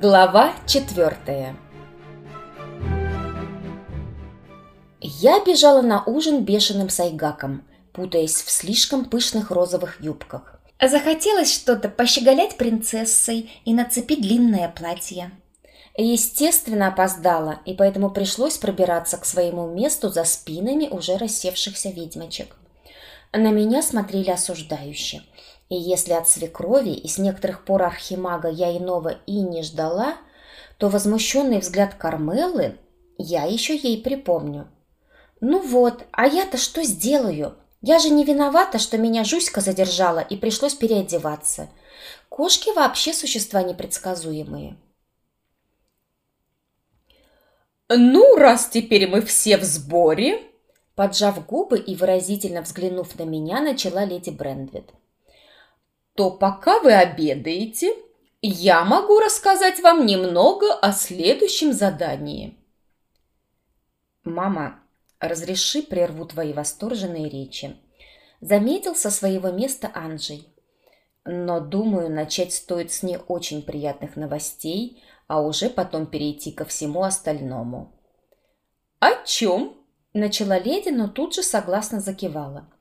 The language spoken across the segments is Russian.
Глава четвертая Я бежала на ужин бешеным сайгаком, путаясь в слишком пышных розовых юбках. Захотелось что-то пощеголять принцессой и нацепить длинное платье. Естественно, опоздала, и поэтому пришлось пробираться к своему месту за спинами уже рассевшихся ведьмочек. На меня смотрели осуждающе – и если от свекрови и с некоторых пор архимага я иного и не ждала, то возмущенный взгляд Кармелы я еще ей припомню. «Ну вот, а я-то что сделаю? Я же не виновата, что меня Жуська задержала и пришлось переодеваться. Кошки вообще существа непредсказуемые». «Ну, раз теперь мы все в сборе...» Поджав губы и выразительно взглянув на меня, начала леди Брендвит то пока вы обедаете, я могу рассказать вам немного о следующем задании. Мама, разреши прерву твои восторженные речи. Заметил со своего места Анджей. Но, думаю, начать стоит с не очень приятных новостей, а уже потом перейти ко всему остальному. «О чем?» – начала леди, но тут же согласно закивала –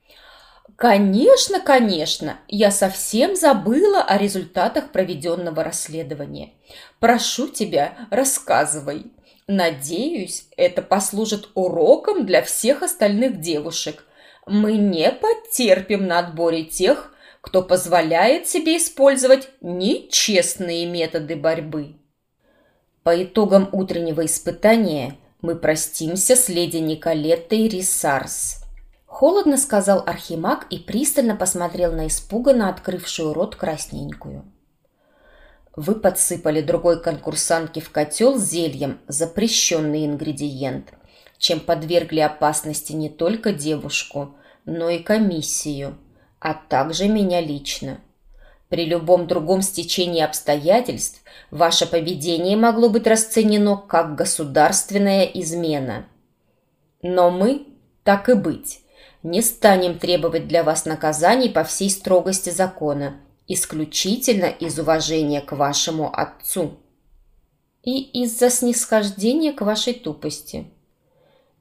Конечно, конечно, я совсем забыла о результатах проведенного расследования. Прошу тебя, рассказывай. Надеюсь, это послужит уроком для всех остальных девушек. Мы не потерпим на отборе тех, кто позволяет себе использовать нечестные методы борьбы. По итогам утреннего испытания мы простимся с леди Николеттой Рисарс. Холодно сказал Архимаг и пристально посмотрел на испуганно открывшую рот красненькую. Вы подсыпали другой конкурсантке в котел зельем запрещенный ингредиент, чем подвергли опасности не только девушку, но и комиссию, а также меня лично. При любом другом стечении обстоятельств ваше поведение могло быть расценено как государственная измена. Но мы, так и быть, не станем требовать для вас наказаний по всей строгости закона, исключительно из уважения к вашему отцу и из-за снисхождения к вашей тупости.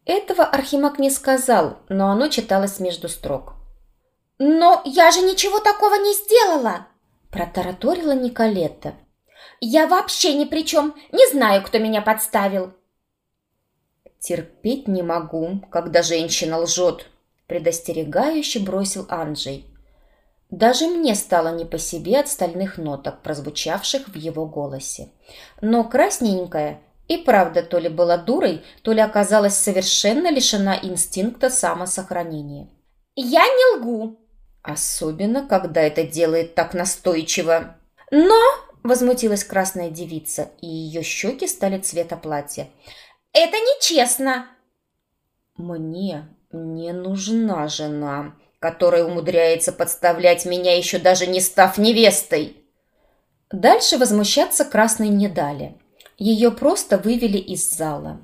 Этого Архимаг не сказал, но оно читалось между строк. «Но я же ничего такого не сделала!» протараторила Николетта. «Я вообще ни при чем, не знаю, кто меня подставил!» «Терпеть не могу, когда женщина лжет», предостерегающе бросил Анджей. Даже мне стало не по себе от стальных ноток, прозвучавших в его голосе. Но красненькая и правда то ли была дурой, то ли оказалась совершенно лишена инстинкта самосохранения. «Я не лгу!» Особенно, когда это делает так настойчиво. «Но!» – возмутилась красная девица, и ее щеки стали цвета платья. «Это нечестно!» «Мне «Не нужна жена, которая умудряется подставлять меня, еще даже не став невестой». Дальше возмущаться красной не дали. Ее просто вывели из зала.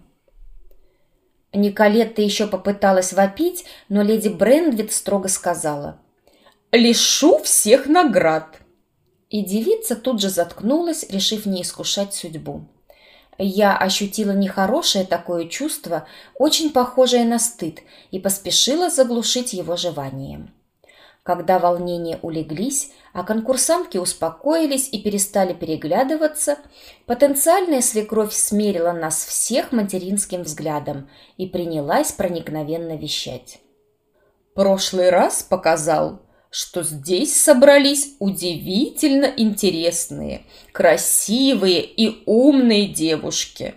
Николетта еще попыталась вопить, но леди Брендвит строго сказала. «Лишу всех наград!» И девица тут же заткнулась, решив не искушать судьбу. Я ощутила нехорошее такое чувство, очень похожее на стыд, и поспешила заглушить его желанием. Когда волнения улеглись, а конкурсантки успокоились и перестали переглядываться, потенциальная свекровь смерила нас всех материнским взглядом и принялась проникновенно вещать. «Прошлый раз показал, что здесь собрались удивительно интересные, красивые и умные девушки.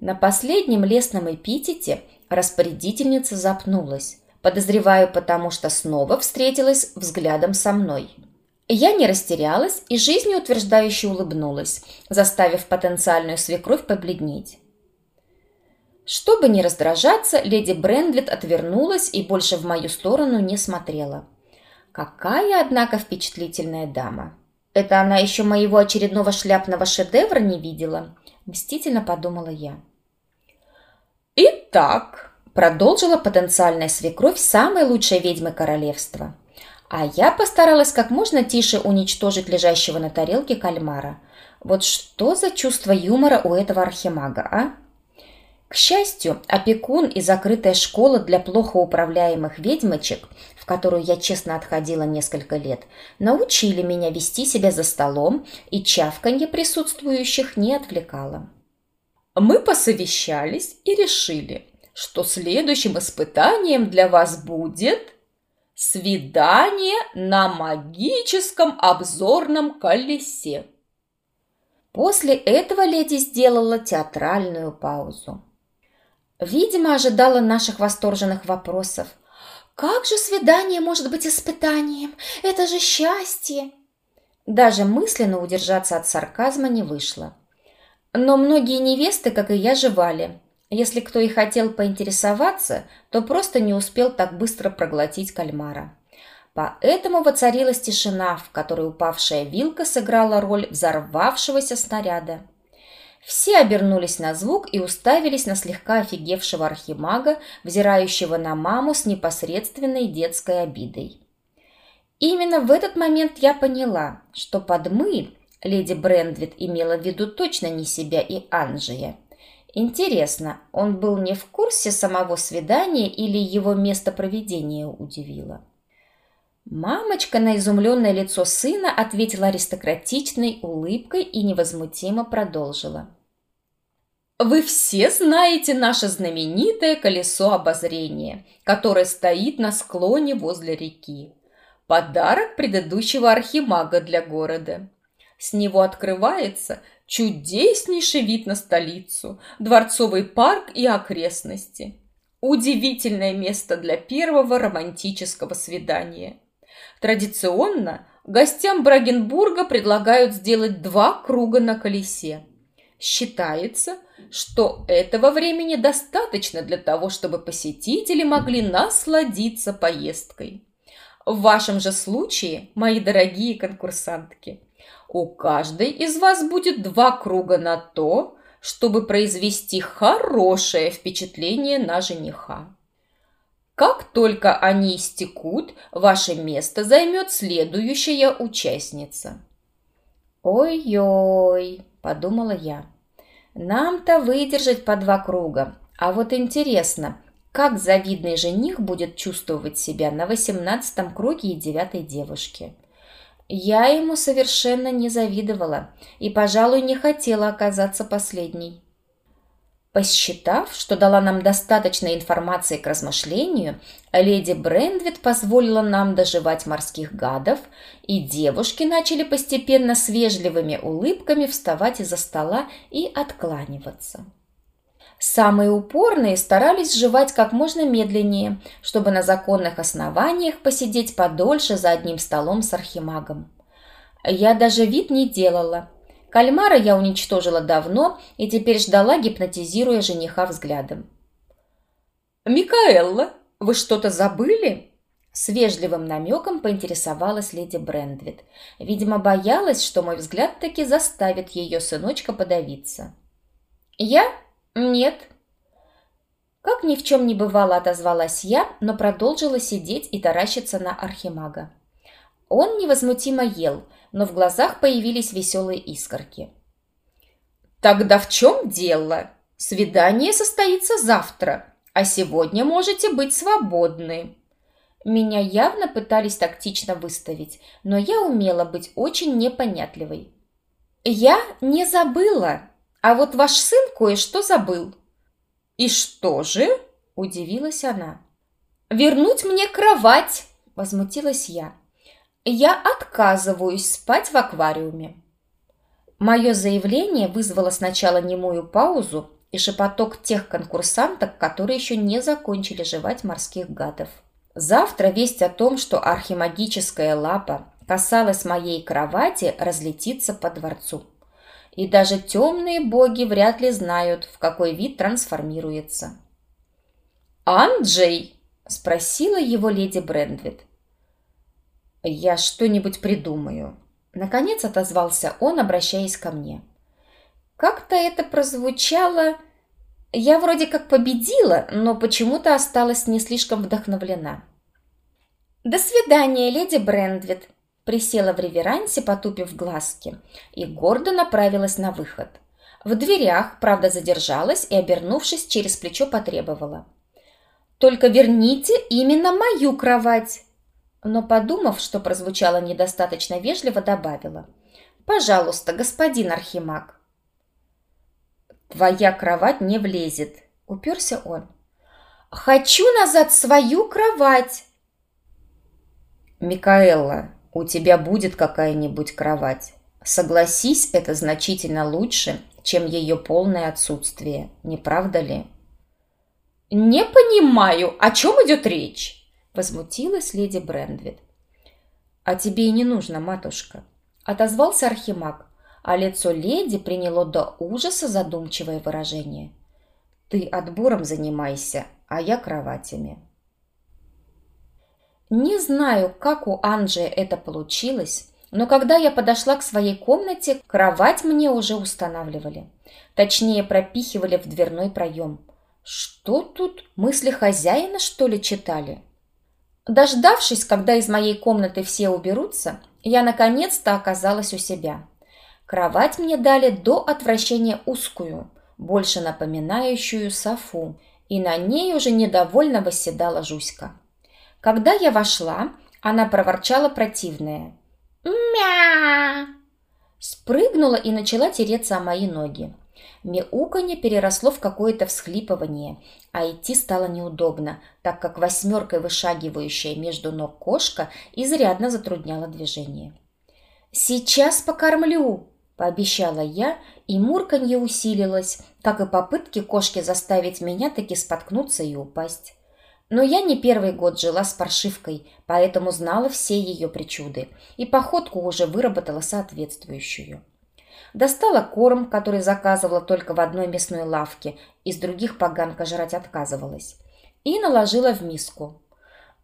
На последнем лесном эпитете распорядительница запнулась. Подозреваю, потому что снова встретилась взглядом со мной. Я не растерялась и жизнеутверждающе улыбнулась, заставив потенциальную свекровь побледнеть. Чтобы не раздражаться, леди Брендлет отвернулась и больше в мою сторону не смотрела. Какая, однако, впечатлительная дама. Это она еще моего очередного шляпного шедевра не видела? Мстительно подумала я. Итак, продолжила потенциальная свекровь самой лучшей ведьмы королевства. А я постаралась как можно тише уничтожить лежащего на тарелке кальмара. Вот что за чувство юмора у этого архимага, а? К счастью, опекун и закрытая школа для плохо управляемых ведьмочек, в которую я честно отходила несколько лет, научили меня вести себя за столом, и чавканье присутствующих не отвлекало. Мы посовещались и решили, что следующим испытанием для вас будет свидание на магическом обзорном колесе. После этого леди сделала театральную паузу. Видимо, ожидала наших восторженных вопросов. «Как же свидание может быть испытанием? Это же счастье!» Даже мысленно удержаться от сарказма не вышло. Но многие невесты, как и я, жевали. Если кто и хотел поинтересоваться, то просто не успел так быстро проглотить кальмара. Поэтому воцарилась тишина, в которой упавшая вилка сыграла роль взорвавшегося снаряда. Все обернулись на звук и уставились на слегка офигевшего архимага, взирающего на маму с непосредственной детской обидой. Именно в этот момент я поняла, что под «мы» леди Брендвит имела в виду точно не себя и Анжия. Интересно, он был не в курсе самого свидания или его место проведения удивило? Мамочка на изумленное лицо сына ответила аристократичной улыбкой и невозмутимо продолжила. Вы все знаете наше знаменитое колесо обозрения, которое стоит на склоне возле реки. Подарок предыдущего архимага для города. С него открывается чудеснейший вид на столицу, дворцовый парк и окрестности. Удивительное место для первого романтического свидания. Традиционно гостям Брагенбурга предлагают сделать два круга на колесе. Считается, что этого времени достаточно для того, чтобы посетители могли насладиться поездкой. В вашем же случае, мои дорогие конкурсантки, у каждой из вас будет два круга на то, чтобы произвести хорошее впечатление на жениха. Как только они истекут, ваше место займет следующая участница. «Ой-ой», – подумала я, – «нам-то выдержать по два круга. А вот интересно, как завидный жених будет чувствовать себя на восемнадцатом круге и девятой девушке?» Я ему совершенно не завидовала и, пожалуй, не хотела оказаться последней. Посчитав, что дала нам достаточно информации к размышлению, леди Брендвит позволила нам доживать морских гадов, и девушки начали постепенно с вежливыми улыбками вставать из-за стола и откланиваться. Самые упорные старались жевать как можно медленнее, чтобы на законных основаниях посидеть подольше за одним столом с архимагом. Я даже вид не делала – Кальмара я уничтожила давно и теперь ждала, гипнотизируя жениха взглядом. «Микаэлла, вы что-то забыли?» С вежливым намеком поинтересовалась леди Брендвит. Видимо, боялась, что мой взгляд таки заставит ее сыночка подавиться. «Я? Нет». Как ни в чем не бывало, отозвалась я, но продолжила сидеть и таращиться на архимага. Он невозмутимо ел, но в глазах появились веселые искорки. «Тогда в чем дело? Свидание состоится завтра, а сегодня можете быть свободны». Меня явно пытались тактично выставить, но я умела быть очень непонятливой. «Я не забыла, а вот ваш сын кое-что забыл». «И что же?» – удивилась она. «Вернуть мне кровать!» – возмутилась я. Я отказываюсь спать в аквариуме. Мое заявление вызвало сначала немую паузу и шепоток тех конкурсанток, которые еще не закончили жевать морских гадов. Завтра весть о том, что архимагическая лапа касалась моей кровати, разлетится по дворцу. И даже темные боги вряд ли знают, в какой вид трансформируется. «Анджей?» – спросила его леди Брендвит. «Я что-нибудь придумаю», — наконец отозвался он, обращаясь ко мне. Как-то это прозвучало... Я вроде как победила, но почему-то осталась не слишком вдохновлена. «До свидания, леди Брендвит», присела в реверансе, потупив глазки, и гордо направилась на выход. В дверях, правда, задержалась и, обернувшись, через плечо потребовала. «Только верните именно мою кровать!» Но, подумав, что прозвучало недостаточно вежливо, добавила. «Пожалуйста, господин Архимаг». «Твоя кровать не влезет», — уперся он. «Хочу назад свою кровать!» «Микаэлла, у тебя будет какая-нибудь кровать. Согласись, это значительно лучше, чем ее полное отсутствие, не правда ли?» «Не понимаю, о чем идет речь?» – возмутилась леди Брендвит. «А тебе и не нужно, матушка», – отозвался Архимаг, а лицо леди приняло до ужаса задумчивое выражение. «Ты отбором занимайся, а я кроватями». Не знаю, как у Анджи это получилось, но когда я подошла к своей комнате, кровать мне уже устанавливали. Точнее, пропихивали в дверной проем. Что тут, мысли хозяина, что ли, читали? Дождавшись, когда из моей комнаты все уберутся, я наконец-то оказалась у себя. Кровать мне дали до отвращения узкую, больше напоминающую софу, и на ней уже недовольно восседала Жуська. Когда я вошла, она проворчала противное. «Мя!» Спрыгнула и начала тереться о мои ноги. Мяуканье переросло в какое-то всхлипывание, а идти стало неудобно, так как восьмеркой вышагивающая между ног кошка изрядно затрудняла движение. «Сейчас покормлю!» – пообещала я, и мурканье усилилось, как и попытки кошки заставить меня таки споткнуться и упасть. Но я не первый год жила с паршивкой, поэтому знала все ее причуды, и походку уже выработала соответствующую. Достала корм, который заказывала только в одной мясной лавке, из других поганка жрать отказывалась, и наложила в миску.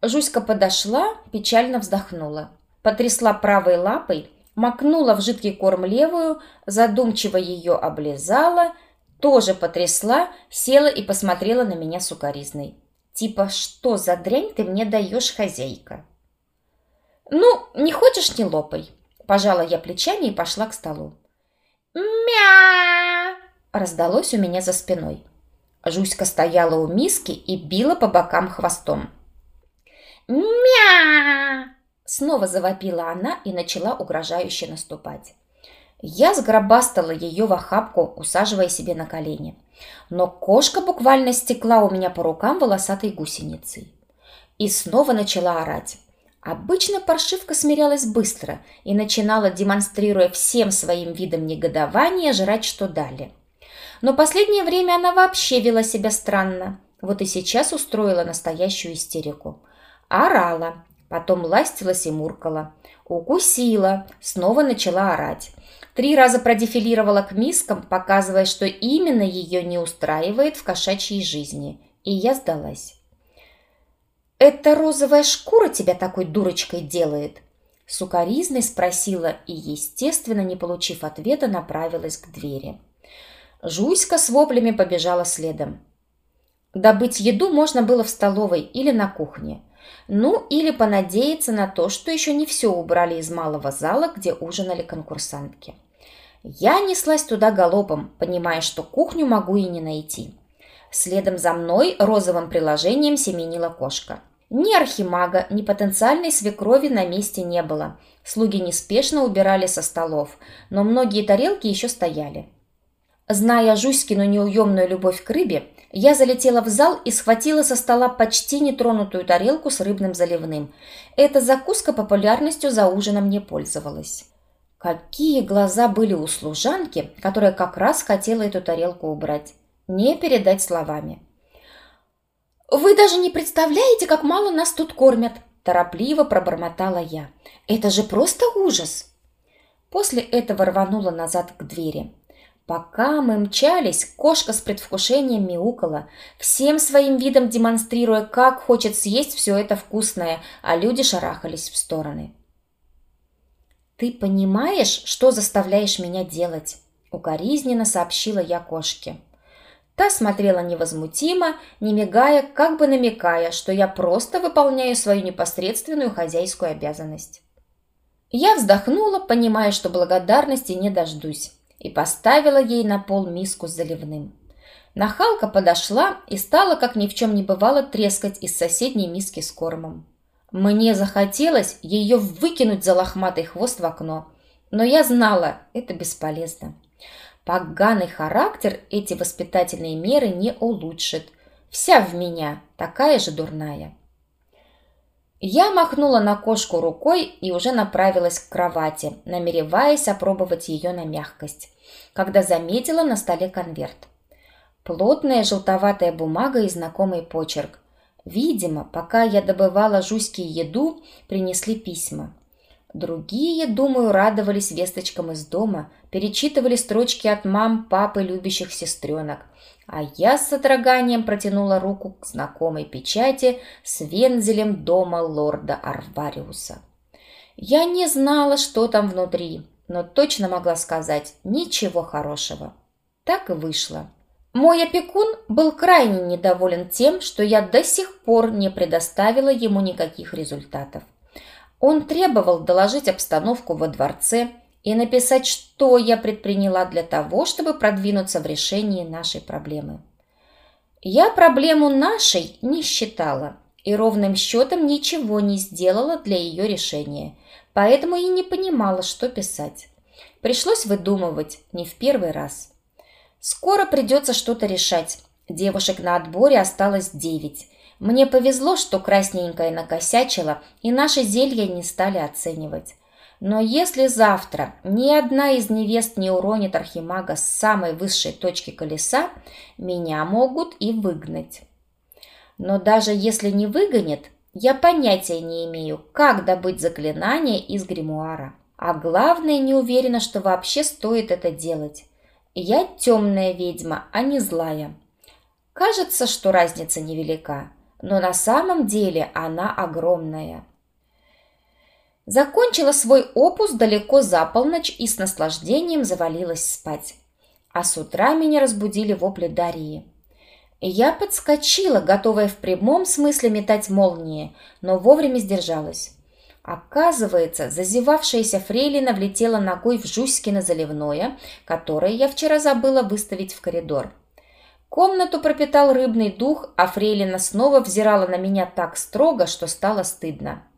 Жуська подошла, печально вздохнула, потрясла правой лапой, макнула в жидкий корм левую, задумчиво ее облизала, тоже потрясла, села и посмотрела на меня сукоризной. Типа, что за дрянь ты мне даешь, хозяйка? Ну, не хочешь, не лопай. Пожала я плечами и пошла к столу. «Мя!» раздалось у меня за спиной. Жуська стояла у миски и била по бокам хвостом. «Мя!» Снова завопила она и начала угрожающе наступать. Я сгробастала ее в охапку, усаживая себе на колени. Но кошка буквально стекла у меня по рукам волосатой гусеницей. И снова начала орать. Обычно паршивка смирялась быстро и начинала, демонстрируя всем своим видом негодования, жрать, что дали. Но последнее время она вообще вела себя странно. Вот и сейчас устроила настоящую истерику. Орала, потом ластилась и муркала. Укусила, снова начала орать. Три раза продефилировала к мискам, показывая, что именно ее не устраивает в кошачьей жизни. И я сдалась. «Это розовая шкура тебя такой дурочкой делает?» Сукаризной спросила и, естественно, не получив ответа, направилась к двери. Жуська с воплями побежала следом. Добыть еду можно было в столовой или на кухне. Ну, или понадеяться на то, что еще не все убрали из малого зала, где ужинали конкурсантки. Я неслась туда галопом, понимая, что кухню могу и не найти. Следом за мной розовым приложением семенила кошка. Ни архимага, ни потенциальной свекрови на месте не было. Слуги неспешно убирали со столов, но многие тарелки еще стояли. Зная Жуськину неуемную любовь к рыбе, я залетела в зал и схватила со стола почти нетронутую тарелку с рыбным заливным. Эта закуска популярностью за ужином не пользовалась. Какие глаза были у служанки, которая как раз хотела эту тарелку убрать. Не передать словами. «Вы даже не представляете, как мало нас тут кормят!» Торопливо пробормотала я. «Это же просто ужас!» После этого рванула назад к двери. Пока мы мчались, кошка с предвкушением мяукала, всем своим видом демонстрируя, как хочет съесть все это вкусное, а люди шарахались в стороны. «Ты понимаешь, что заставляешь меня делать?» – укоризненно сообщила я кошке. Та смотрела невозмутимо, не мигая, как бы намекая, что я просто выполняю свою непосредственную хозяйскую обязанность. Я вздохнула, понимая, что благодарности не дождусь, и поставила ей на пол миску с заливным. Нахалка подошла и стала, как ни в чем не бывало, трескать из соседней миски с кормом. Мне захотелось ее выкинуть за лохматый хвост в окно, но я знала, это бесполезно. Поганый характер эти воспитательные меры не улучшит. Вся в меня такая же дурная. Я махнула на кошку рукой и уже направилась к кровати, намереваясь опробовать ее на мягкость, когда заметила на столе конверт. Плотная желтоватая бумага и знакомый почерк. Видимо, пока я добывала жуськи еду, принесли письма. Другие, думаю, радовались весточкам из дома, перечитывали строчки от мам, папы, любящих сестренок. А я с содроганием протянула руку к знакомой печати с вензелем дома лорда Арвариуса. Я не знала, что там внутри, но точно могла сказать ничего хорошего. Так и вышло. Мой опекун был крайне недоволен тем, что я до сих пор не предоставила ему никаких результатов. Он требовал доложить обстановку во дворце и написать, что я предприняла для того, чтобы продвинуться в решении нашей проблемы. Я проблему нашей не считала и ровным счетом ничего не сделала для ее решения, поэтому и не понимала, что писать. Пришлось выдумывать не в первый раз. Скоро придется что-то решать. Девушек на отборе осталось девять. Мне повезло, что красненькая накосячила, и наши зелья не стали оценивать. Но если завтра ни одна из невест не уронит архимага с самой высшей точки колеса, меня могут и выгнать. Но даже если не выгонят, я понятия не имею, как добыть заклинание из гримуара. А главное, не уверена, что вообще стоит это делать. Я темная ведьма, а не злая. Кажется, что разница невелика, но на самом деле она огромная. Закончила свой опус далеко за полночь и с наслаждением завалилась спать. А с утра меня разбудили вопли Дарьи. Я подскочила, готовая в прямом смысле метать молнии, но вовремя сдержалась. Оказывается, зазевавшаяся фрейлина влетела ногой в Жуськино заливное, которое я вчера забыла выставить в коридор. Комнату пропитал рыбный дух, а фрейлина снова взирала на меня так строго, что стало стыдно.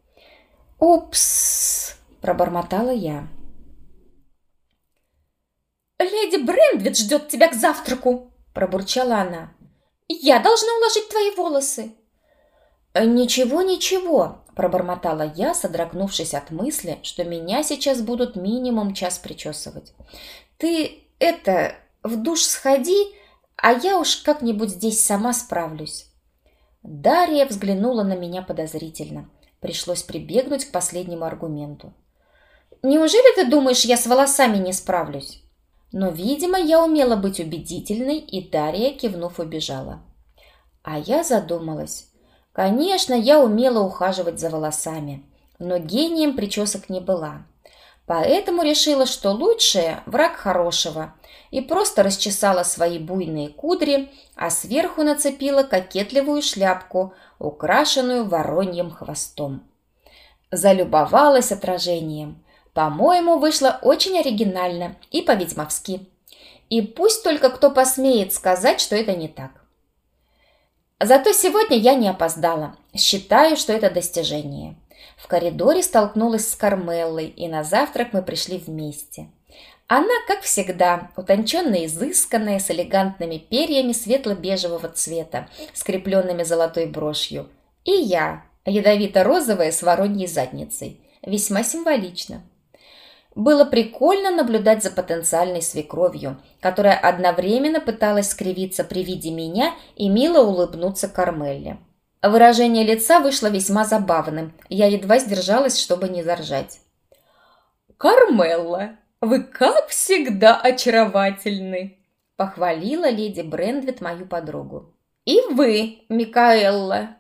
«Упс!» – пробормотала я. «Леди Брендвит ждет тебя к завтраку!» – пробурчала она. «Я должна уложить твои волосы!» «Ничего, ничего!» Пробормотала я, содрогнувшись от мысли, что меня сейчас будут минимум час причесывать. «Ты это, в душ сходи, а я уж как-нибудь здесь сама справлюсь». Дарья взглянула на меня подозрительно. Пришлось прибегнуть к последнему аргументу. «Неужели ты думаешь, я с волосами не справлюсь?» Но, видимо, я умела быть убедительной, и Дарья, кивнув, убежала. А я задумалась. Конечно, я умела ухаживать за волосами, но гением причесок не была. Поэтому решила, что лучшее – враг хорошего, и просто расчесала свои буйные кудри, а сверху нацепила кокетливую шляпку, украшенную вороньим хвостом. Залюбовалась отражением. По-моему, вышло очень оригинально и по-ведьмовски. И пусть только кто посмеет сказать, что это не так. Зато сегодня я не опоздала. Считаю, что это достижение. В коридоре столкнулась с Кармеллой, и на завтрак мы пришли вместе. Она, как всегда, утонченно изысканная, с элегантными перьями светло-бежевого цвета, скрепленными золотой брошью. И я, ядовито-розовая с вороньей задницей. Весьма символично. Было прикольно наблюдать за потенциальной свекровью, которая одновременно пыталась скривиться при виде меня и мило улыбнуться Кармелле. Выражение лица вышло весьма забавным, я едва сдержалась, чтобы не заржать. «Кармелла, вы как всегда очаровательны!» – похвалила леди Брендвит мою подругу. «И вы, Микаэлла!»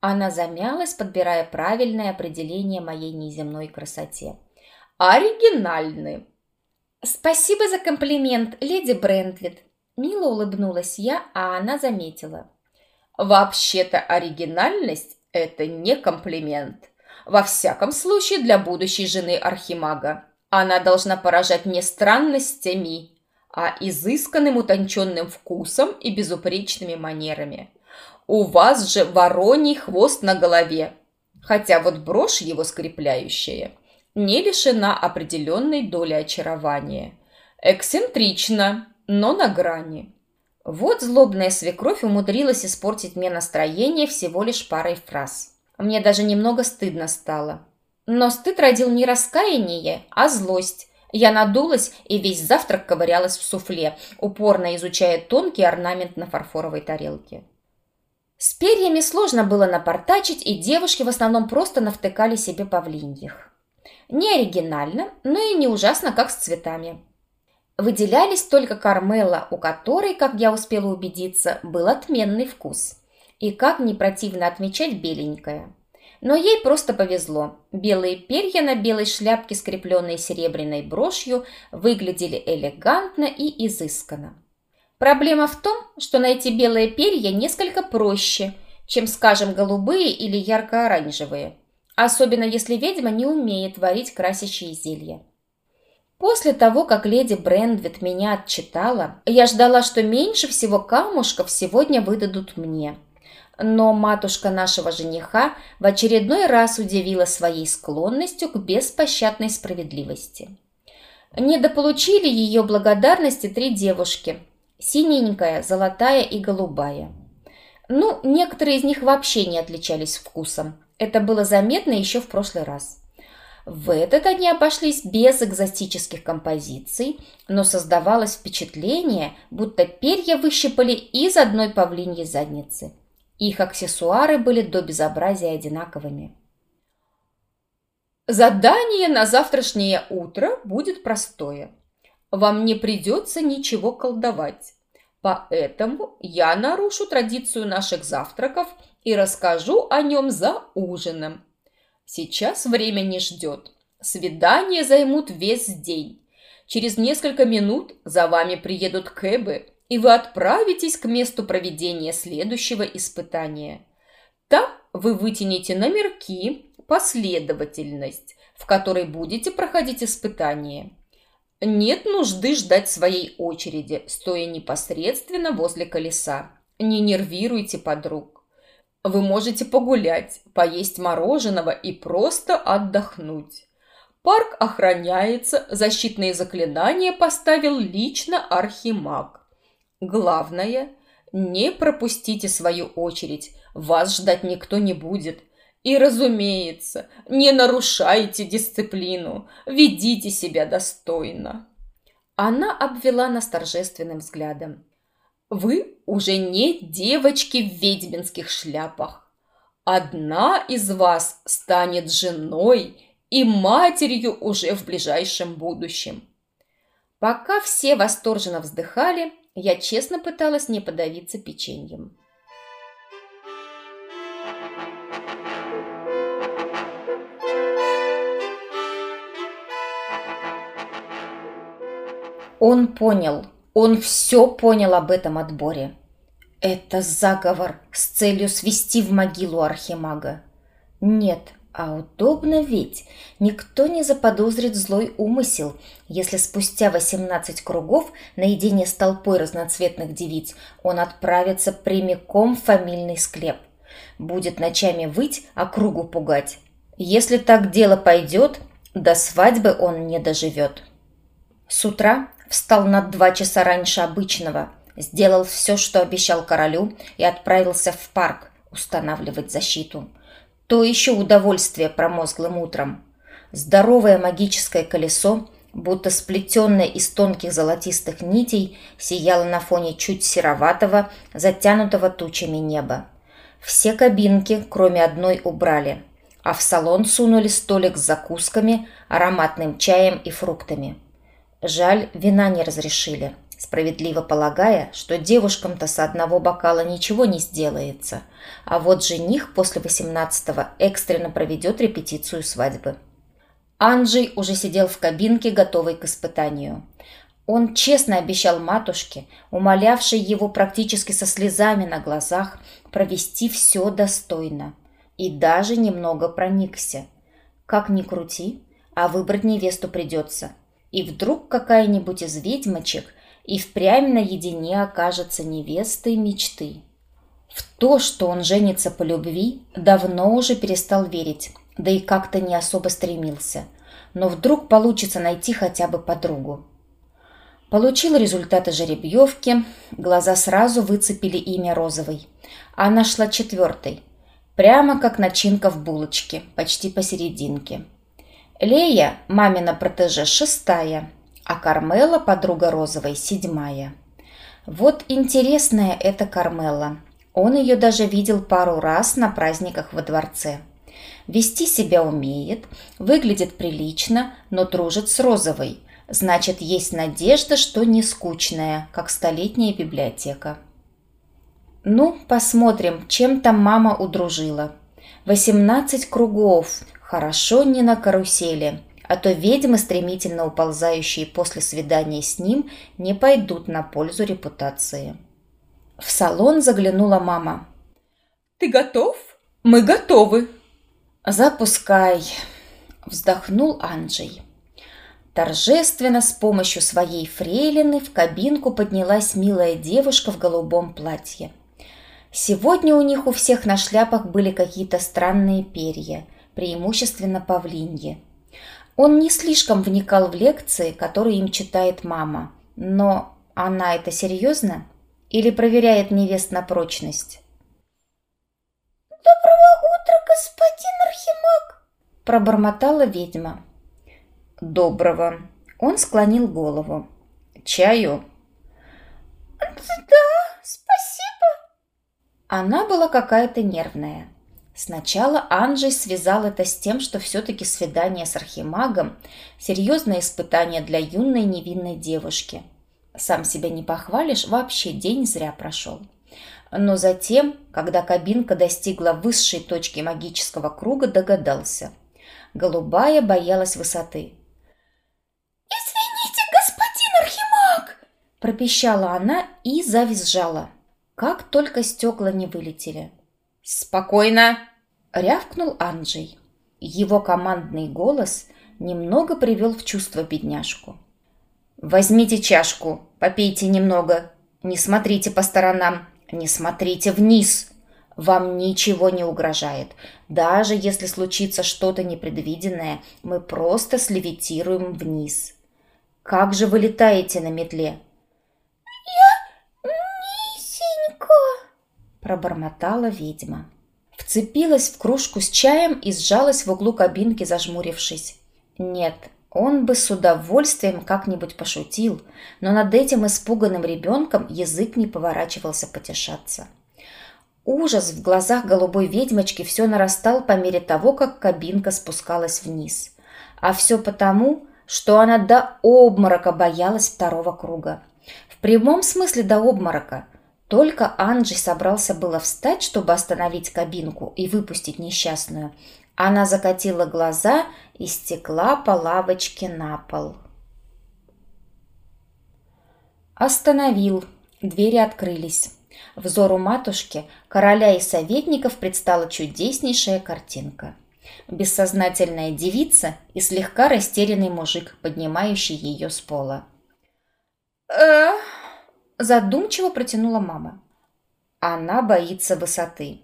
Она замялась, подбирая правильное определение моей неземной красоте – оригинальны. Спасибо за комплимент, леди Брентвит. Мило улыбнулась я, а она заметила. Вообще-то оригинальность – это не комплимент. Во всяком случае, для будущей жены Архимага. Она должна поражать не странностями, а изысканным утонченным вкусом и безупречными манерами. У вас же вороний хвост на голове, хотя вот брошь его скрепляющая не лишена определенной доли очарования. Эксцентрично, но на грани. Вот злобная свекровь умудрилась испортить мне настроение всего лишь парой фраз. Мне даже немного стыдно стало. Но стыд родил не раскаяние, а злость. Я надулась и весь завтрак ковырялась в суфле, упорно изучая тонкий орнамент на фарфоровой тарелке. С перьями сложно было напортачить, и девушки в основном просто навтыкали себе павлиньих. Не оригинально, но и не ужасно, как с цветами. Выделялись только Кармела, у которой, как я успела убедиться, был отменный вкус. И как не противно отмечать беленькое. Но ей просто повезло. Белые перья на белой шляпке, скрепленные серебряной брошью, выглядели элегантно и изысканно. Проблема в том, что найти белые перья несколько проще, чем, скажем, голубые или ярко-оранжевые. Особенно если ведьма не умеет варить красящие зелья. После того, как леди Брендвит меня отчитала, я ждала, что меньше всего камушков сегодня выдадут мне. Но матушка нашего жениха в очередной раз удивила своей склонностью к беспощадной справедливости. Недополучили ее благодарности три девушки – синенькая, золотая и голубая. Ну, некоторые из них вообще не отличались вкусом. Это было заметно еще в прошлый раз. В этот они обошлись без экзотических композиций, но создавалось впечатление, будто перья выщипали из одной павлиньей задницы. Их аксессуары были до безобразия одинаковыми. Задание на завтрашнее утро будет простое. Вам не придется ничего колдовать. Поэтому я нарушу традицию наших завтраков и расскажу о нем за ужином. Сейчас время не ждет. Свидания займут весь день. Через несколько минут за вами приедут кэбы, и вы отправитесь к месту проведения следующего испытания. Там вы вытянете номерки, последовательность, в которой будете проходить испытание. Нет нужды ждать своей очереди, стоя непосредственно возле колеса. Не нервируйте подруг. Вы можете погулять, поесть мороженого и просто отдохнуть. Парк охраняется, защитные заклинания поставил лично архимаг. Главное, не пропустите свою очередь, вас ждать никто не будет. И, разумеется, не нарушайте дисциплину, ведите себя достойно. Она обвела нас торжественным взглядом. Вы уже не девочки в ведьминских шляпах. Одна из вас станет женой и матерью уже в ближайшем будущем. Пока все восторженно вздыхали, я честно пыталась не подавиться печеньем. Он понял, он все понял об этом отборе. Это заговор с целью свести в могилу Архимага. Нет, а удобно ведь. Никто не заподозрит злой умысел, если спустя 18 кругов наедине с толпой разноцветных девиц он отправится прямиком в фамильный склеп. Будет ночами выть, а кругу пугать. Если так дело пойдет, до свадьбы он не доживет. С утра встал на два часа раньше обычного, сделал все, что обещал королю, и отправился в парк устанавливать защиту. То еще удовольствие промозглым утром. Здоровое магическое колесо, будто сплетенное из тонких золотистых нитей, сияло на фоне чуть сероватого, затянутого тучами неба. Все кабинки, кроме одной, убрали, а в салон сунули столик с закусками, ароматным чаем и фруктами. Жаль, вина не разрешили, справедливо полагая, что девушкам-то с одного бокала ничего не сделается, а вот жених после восемнадцатого экстренно проведет репетицию свадьбы. Анджей уже сидел в кабинке, готовый к испытанию. Он честно обещал матушке, умолявшей его практически со слезами на глазах, провести все достойно. и даже немного проникся. Как ни крути, а выбрать невесту придется. И вдруг какая-нибудь из ведьмочек и впрямь наедине окажется невестой мечты. В то, что он женится по любви, давно уже перестал верить, да и как-то не особо стремился. Но вдруг получится найти хотя бы подругу. Получил результаты жеребьевки, глаза сразу выцепили имя Розовой. Она шла четвертой, прямо как начинка в булочке, почти посерединке. Лея, мамина протеже, шестая, а Кармела, подруга Розовой, седьмая. Вот интересная эта Кармела. Он ее даже видел пару раз на праздниках во дворце. Вести себя умеет, выглядит прилично, но дружит с Розовой – Значит, есть надежда, что не скучная, как столетняя библиотека. Ну, посмотрим, чем там мама удружила. Восемнадцать кругов. Хорошо не на карусели. А то ведьмы, стремительно уползающие после свидания с ним, не пойдут на пользу репутации. В салон заглянула мама. «Ты готов? Мы готовы!» «Запускай!» – вздохнул Анджей. Торжественно с помощью своей фрейлины в кабинку поднялась милая девушка в голубом платье. Сегодня у них у всех на шляпах были какие-то странные перья, преимущественно павлиньи. Он не слишком вникал в лекции, которые им читает мама, но она это серьезно? Или проверяет невест на прочность? «Доброго утра, господин Архимаг!» – пробормотала ведьма. «Доброго». Он склонил голову. «Чаю?» «Да, спасибо». Она была какая-то нервная. Сначала Анджей связал это с тем, что все-таки свидание с архимагом – серьезное испытание для юной невинной девушки. Сам себя не похвалишь, вообще день зря прошел. Но затем, когда кабинка достигла высшей точки магического круга, догадался. Голубая боялась высоты – пропищала она и завизжала. Как только стекла не вылетели. «Спокойно!» – рявкнул Анджей. Его командный голос немного привел в чувство бедняжку. «Возьмите чашку, попейте немного. Не смотрите по сторонам, не смотрите вниз. Вам ничего не угрожает. Даже если случится что-то непредвиденное, мы просто слевитируем вниз. Как же вы летаете на метле? Пробормотала ведьма. Вцепилась в кружку с чаем и сжалась в углу кабинки, зажмурившись. Нет, он бы с удовольствием как-нибудь пошутил, но над этим испуганным ребенком язык не поворачивался потешаться. Ужас в глазах голубой ведьмочки все нарастал по мере того, как кабинка спускалась вниз. А все потому, что она до обморока боялась второго круга. В прямом смысле до обморока. Только Анджи собрался было встать, чтобы остановить кабинку и выпустить несчастную. Она закатила глаза и стекла по лавочке на пол. Остановил. Двери открылись. Взору матушки, короля и советников предстала чудеснейшая картинка. Бессознательная девица и слегка растерянный мужик, поднимающий ее с пола. «Эх!» Задумчиво протянула мама. Она боится высоты.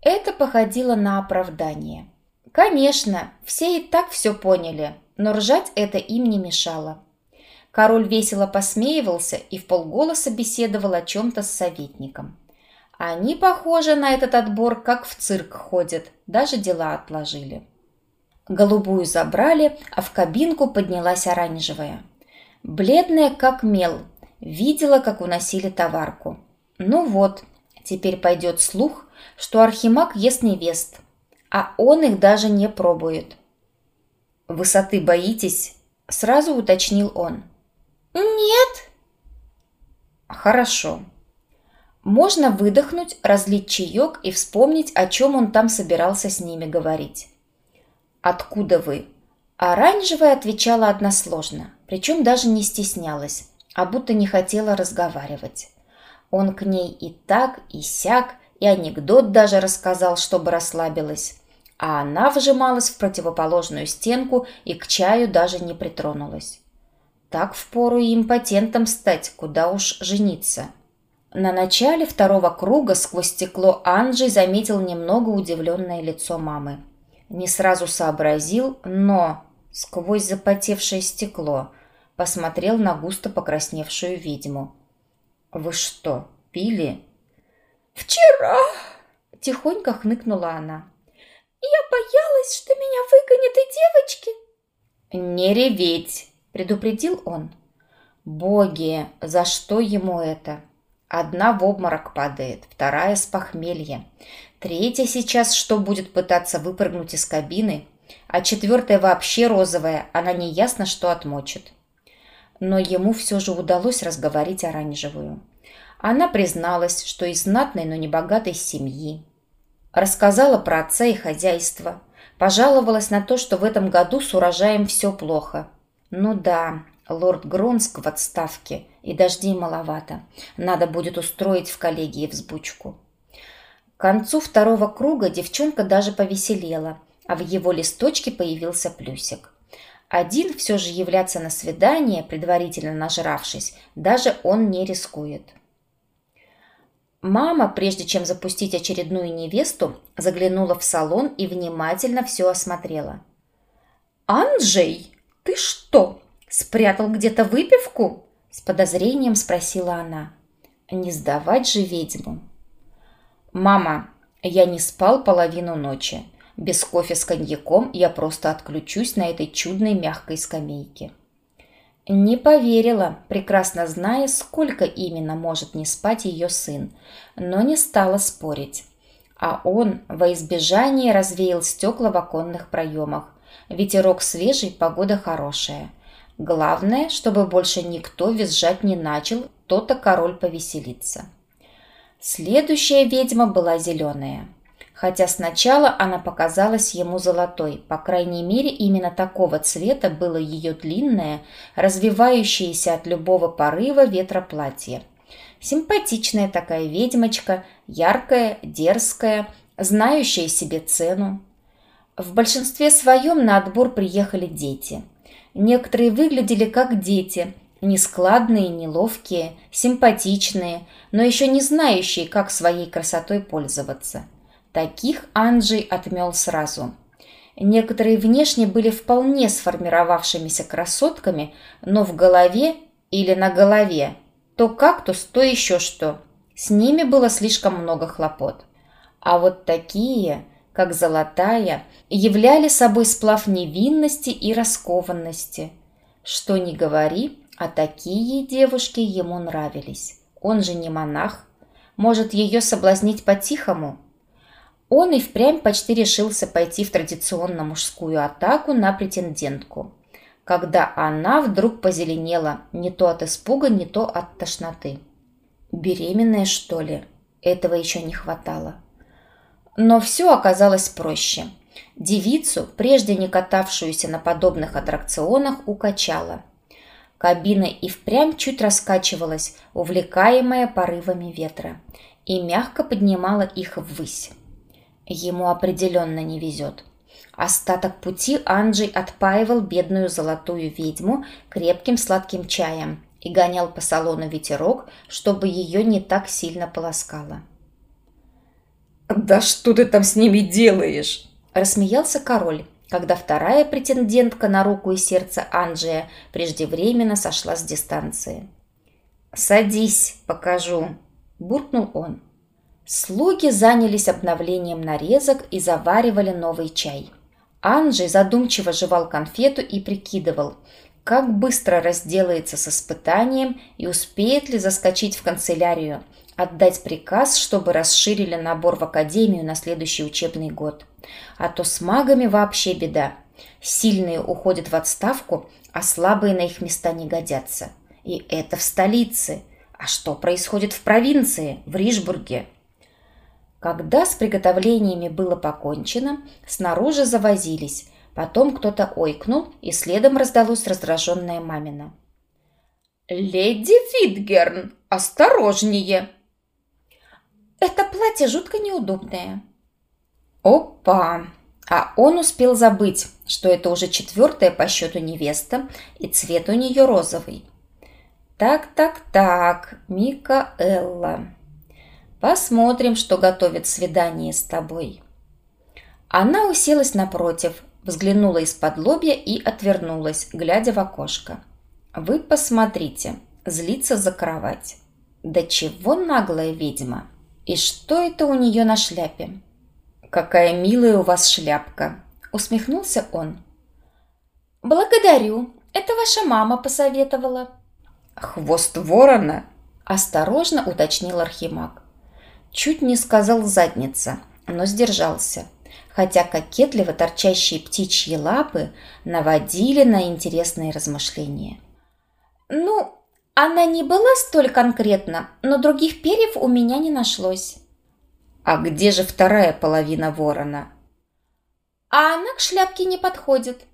Это походило на оправдание. Конечно, все и так все поняли, но ржать это им не мешало. Король весело посмеивался и в полголоса беседовал о чем-то с советником. Они, похоже, на этот отбор как в цирк ходят, даже дела отложили. Голубую забрали, а в кабинку поднялась оранжевая. Бледная, как мел, Видела, как уносили товарку. Ну вот, теперь пойдет слух, что Архимаг ест невест, а он их даже не пробует. «Высоты боитесь?» – сразу уточнил он. «Нет». «Хорошо. Можно выдохнуть, разлить чаек и вспомнить, о чем он там собирался с ними говорить. «Откуда вы?» Оранжевая отвечала односложно, причем даже не стеснялась а будто не хотела разговаривать. Он к ней и так, и сяк, и анекдот даже рассказал, чтобы расслабилась. А она вжималась в противоположную стенку и к чаю даже не притронулась. Так впору и импотентом стать, куда уж жениться. На начале второго круга сквозь стекло Анджей заметил немного удивленное лицо мамы. Не сразу сообразил, но сквозь запотевшее стекло посмотрел на густо покрасневшую ведьму. «Вы что, пили?» «Вчера!» – тихонько хныкнула она. «Я боялась, что меня выгонят и девочки!» «Не реветь!» – предупредил он. «Боги, за что ему это?» Одна в обморок падает, вторая с похмелья. Третья сейчас что будет пытаться выпрыгнуть из кабины, а четвертая вообще розовая, она неясно что отмочит. Но ему все же удалось разговорить оранжевую. Она призналась, что из знатной, но не богатой семьи. Рассказала про отца и хозяйство. Пожаловалась на то, что в этом году с урожаем все плохо. Ну да, лорд Гронск в отставке, и дождей маловато. Надо будет устроить в коллегии взбучку. К концу второго круга девчонка даже повеселела, а в его листочке появился плюсик. Один все же являться на свидание, предварительно нажравшись, даже он не рискует. Мама, прежде чем запустить очередную невесту, заглянула в салон и внимательно все осмотрела. «Анджей, ты что, спрятал где-то выпивку?» С подозрением спросила она. «Не сдавать же ведьму». «Мама, я не спал половину ночи. Без кофе с коньяком я просто отключусь на этой чудной мягкой скамейке. Не поверила, прекрасно зная, сколько именно может не спать ее сын, но не стала спорить. А он во избежание развеял стекла в оконных проемах. Ветерок свежий, погода хорошая. Главное, чтобы больше никто визжать не начал, то-то король повеселится. Следующая ведьма была зеленая хотя сначала она показалась ему золотой, по крайней мере именно такого цвета было ее длинное, развивающееся от любого порыва ветра платье. Симпатичная такая ведьмочка, яркая, дерзкая, знающая себе цену. В большинстве своем на отбор приехали дети. Некоторые выглядели как дети, нескладные, неловкие, симпатичные, но еще не знающие, как своей красотой пользоваться – Таких Анджей отмел сразу. Некоторые внешне были вполне сформировавшимися красотками, но в голове или на голове то кактус, то еще что. С ними было слишком много хлопот. А вот такие, как золотая, являли собой сплав невинности и раскованности. Что ни говори, а такие девушки ему нравились. Он же не монах. Может ее соблазнить по-тихому – он и впрямь почти решился пойти в традиционно мужскую атаку на претендентку, когда она вдруг позеленела не то от испуга, не то от тошноты. Беременная, что ли? Этого еще не хватало. Но все оказалось проще. Девицу, прежде не катавшуюся на подобных аттракционах, укачала. Кабина и впрямь чуть раскачивалась, увлекаемая порывами ветра, и мягко поднимала их ввысь. Ему определенно не везет. Остаток пути Анджей отпаивал бедную золотую ведьму крепким сладким чаем и гонял по салону ветерок, чтобы ее не так сильно полоскало. «Да что ты там с ними делаешь?» – рассмеялся король, когда вторая претендентка на руку и сердце Анджия преждевременно сошла с дистанции. «Садись, покажу», – буркнул он. Слуги занялись обновлением нарезок и заваривали новый чай. Анджей задумчиво жевал конфету и прикидывал, как быстро разделается с испытанием и успеет ли заскочить в канцелярию, отдать приказ, чтобы расширили набор в академию на следующий учебный год. А то с магами вообще беда. Сильные уходят в отставку, а слабые на их места не годятся. И это в столице. А что происходит в провинции, в Ришбурге? Когда с приготовлениями было покончено, снаружи завозились, потом кто-то ойкнул, и следом раздалось раздраженное мамина. «Леди Витгерн, осторожнее!» Это платье жутко неудобное. Опа! А он успел забыть, что это уже четвертая по счету невеста, и цвет у нее розовый. Так-так-так, Микаэлла. Посмотрим, что готовит свидание с тобой. Она уселась напротив, взглянула из-под лобья и отвернулась, глядя в окошко. Вы посмотрите, злится за кровать. Да чего наглая ведьма! И что это у нее на шляпе? «Какая милая у вас шляпка!» – усмехнулся он. «Благодарю. Это ваша мама посоветовала». «Хвост ворона?» – осторожно уточнил Архимаг. Чуть не сказал задница, но сдержался, хотя кокетливо торчащие птичьи лапы наводили на интересные размышления. «Ну, она не была столь конкретна, но других перьев у меня не нашлось». А где же вторая половина ворона? А она к шляпке не подходит.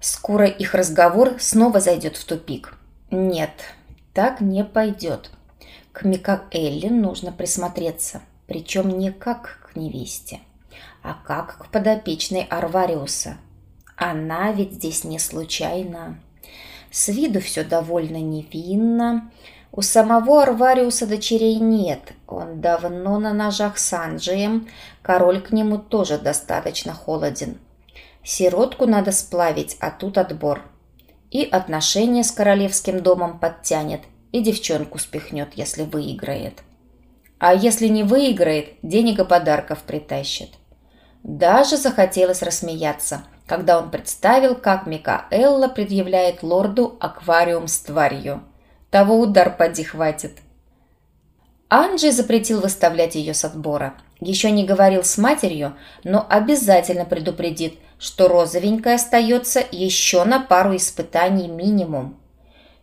Скоро их разговор снова зайдет в тупик. Нет, так не пойдет. К Микаэлле нужно присмотреться, причем не как к невесте, а как к подопечной Арвариуса. Она ведь здесь не случайно. С виду все довольно невинно, у самого Арвариуса дочерей нет, он давно на ножах с Анджием, король к нему тоже достаточно холоден. Сиротку надо сплавить, а тут отбор. И отношения с королевским домом подтянет, и девчонку спихнет, если выиграет. А если не выиграет, денег и подарков притащит. Даже захотелось рассмеяться, когда он представил, как Микаэлла предъявляет лорду аквариум с тварью – того удар поди хватит. Анджи запретил выставлять ее с отбора. Еще не говорил с матерью, но обязательно предупредит, что розовенькая остается еще на пару испытаний минимум.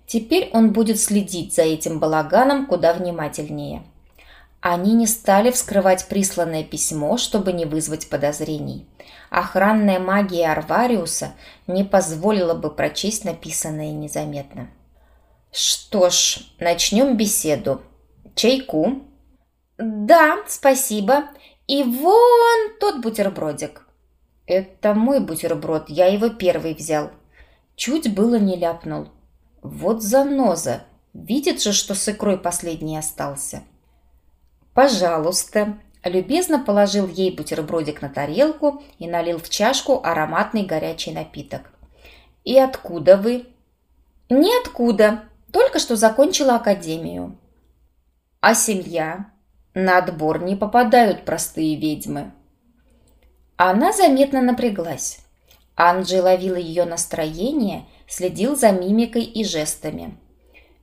Теперь он будет следить за этим балаганом куда внимательнее. Они не стали вскрывать присланное письмо, чтобы не вызвать подозрений. Охранная магия Арвариуса не позволила бы прочесть написанное незаметно. Что ж, начнем беседу. Чайку? Да, спасибо. И вон тот бутербродик. Это мой бутерброд, я его первый взял. Чуть было не ляпнул. Вот заноза. Видит же, что с икрой последний остался. Пожалуйста. Любезно положил ей бутербродик на тарелку и налил в чашку ароматный горячий напиток. «И откуда вы?» «Ниоткуда. Только что закончила академию. А семья? На отбор не попадают простые ведьмы. Она заметно напряглась. Анджи ловил ее настроение, следил за мимикой и жестами.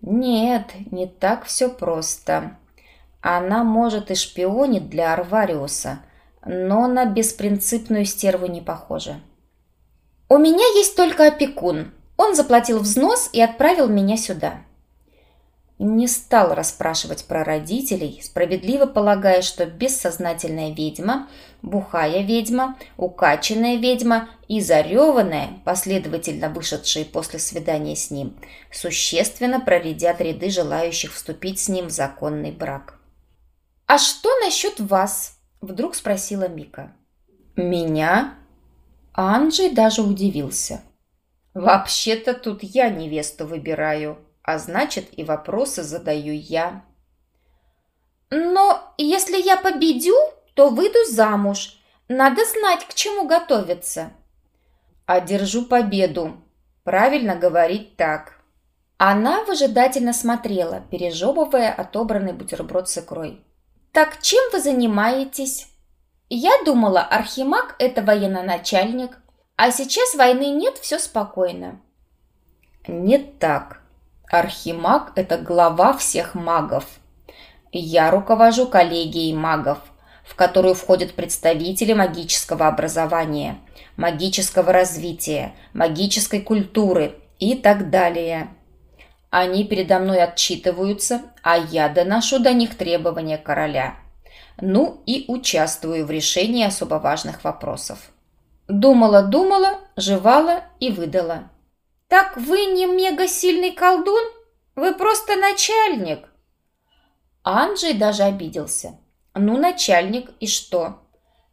Нет, не так все просто. Она, может, и шпионит для Арвариуса, но на беспринципную стерву не похожа. «У меня есть только опекун», он заплатил взнос и отправил меня сюда. Не стал расспрашивать про родителей, справедливо полагая, что бессознательная ведьма, бухая ведьма, укачанная ведьма и зареванная, последовательно вышедшие после свидания с ним, существенно проредят ряды желающих вступить с ним в законный брак. «А что насчет вас?» – вдруг спросила Мика. «Меня?» Анджей даже удивился – Вообще-то тут я невесту выбираю, а значит и вопросы задаю я. Но если я победю, то выйду замуж. Надо знать, к чему готовиться. Одержу победу. Правильно говорить так. Она выжидательно смотрела, пережевывая отобранный бутерброд с икрой. «Так чем вы занимаетесь?» «Я думала, архимаг – это военноначальник, а сейчас войны нет, все спокойно. Не так. Архимаг – это глава всех магов. Я руковожу коллегией магов, в которую входят представители магического образования, магического развития, магической культуры и так далее. Они передо мной отчитываются, а я доношу до них требования короля. Ну и участвую в решении особо важных вопросов. Думала-думала, жевала и выдала. «Так вы не мега-сильный колдун? Вы просто начальник!» Анджей даже обиделся. Ну, начальник, и что?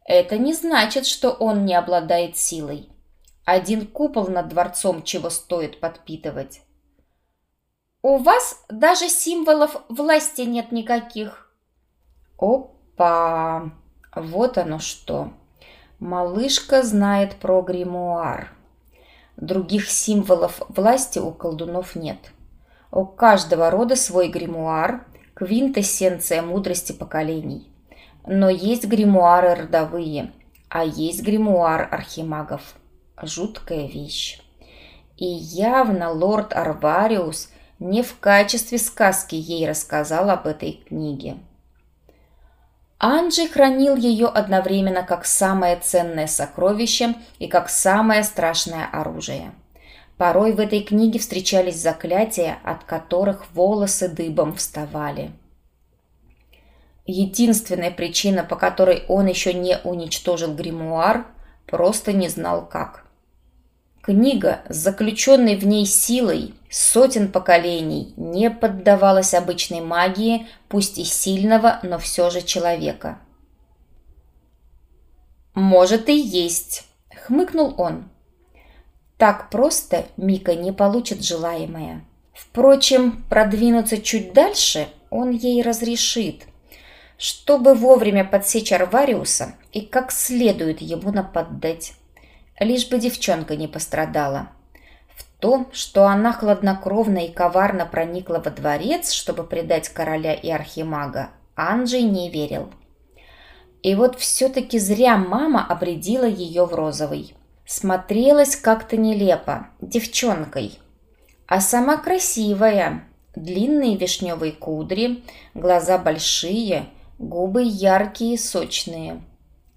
Это не значит, что он не обладает силой. Один купол над дворцом чего стоит подпитывать. У вас даже символов власти нет никаких. Опа! Вот оно что. Малышка знает про гримуар. Других символов власти у колдунов нет. У каждого рода свой гримуар, квинтэссенция мудрости поколений. Но есть гримуары родовые, а есть гримуар архимагов. Жуткая вещь. И явно лорд Арвариус не в качестве сказки ей рассказал об этой книге. Анджи хранил ее одновременно как самое ценное сокровище и как самое страшное оружие. Порой в этой книге встречались заклятия, от которых волосы дыбом вставали. Единственная причина, по которой он еще не уничтожил гримуар, просто не знал как. Книга с заключенной в ней силой сотен поколений не поддавалась обычной магии, пусть и сильного, но все же человека. «Может и есть», — хмыкнул он. Так просто Мика не получит желаемое. Впрочем, продвинуться чуть дальше он ей разрешит, чтобы вовремя подсечь Арвариуса и как следует ему наподдать лишь бы девчонка не пострадала. В том, что она хладнокровно и коварно проникла во дворец, чтобы предать короля и архимага, Анджей не верил. И вот все-таки зря мама обредила ее в розовый. Смотрелась как-то нелепо, девчонкой. А сама красивая, длинные вишневые кудри, глаза большие, губы яркие и сочные.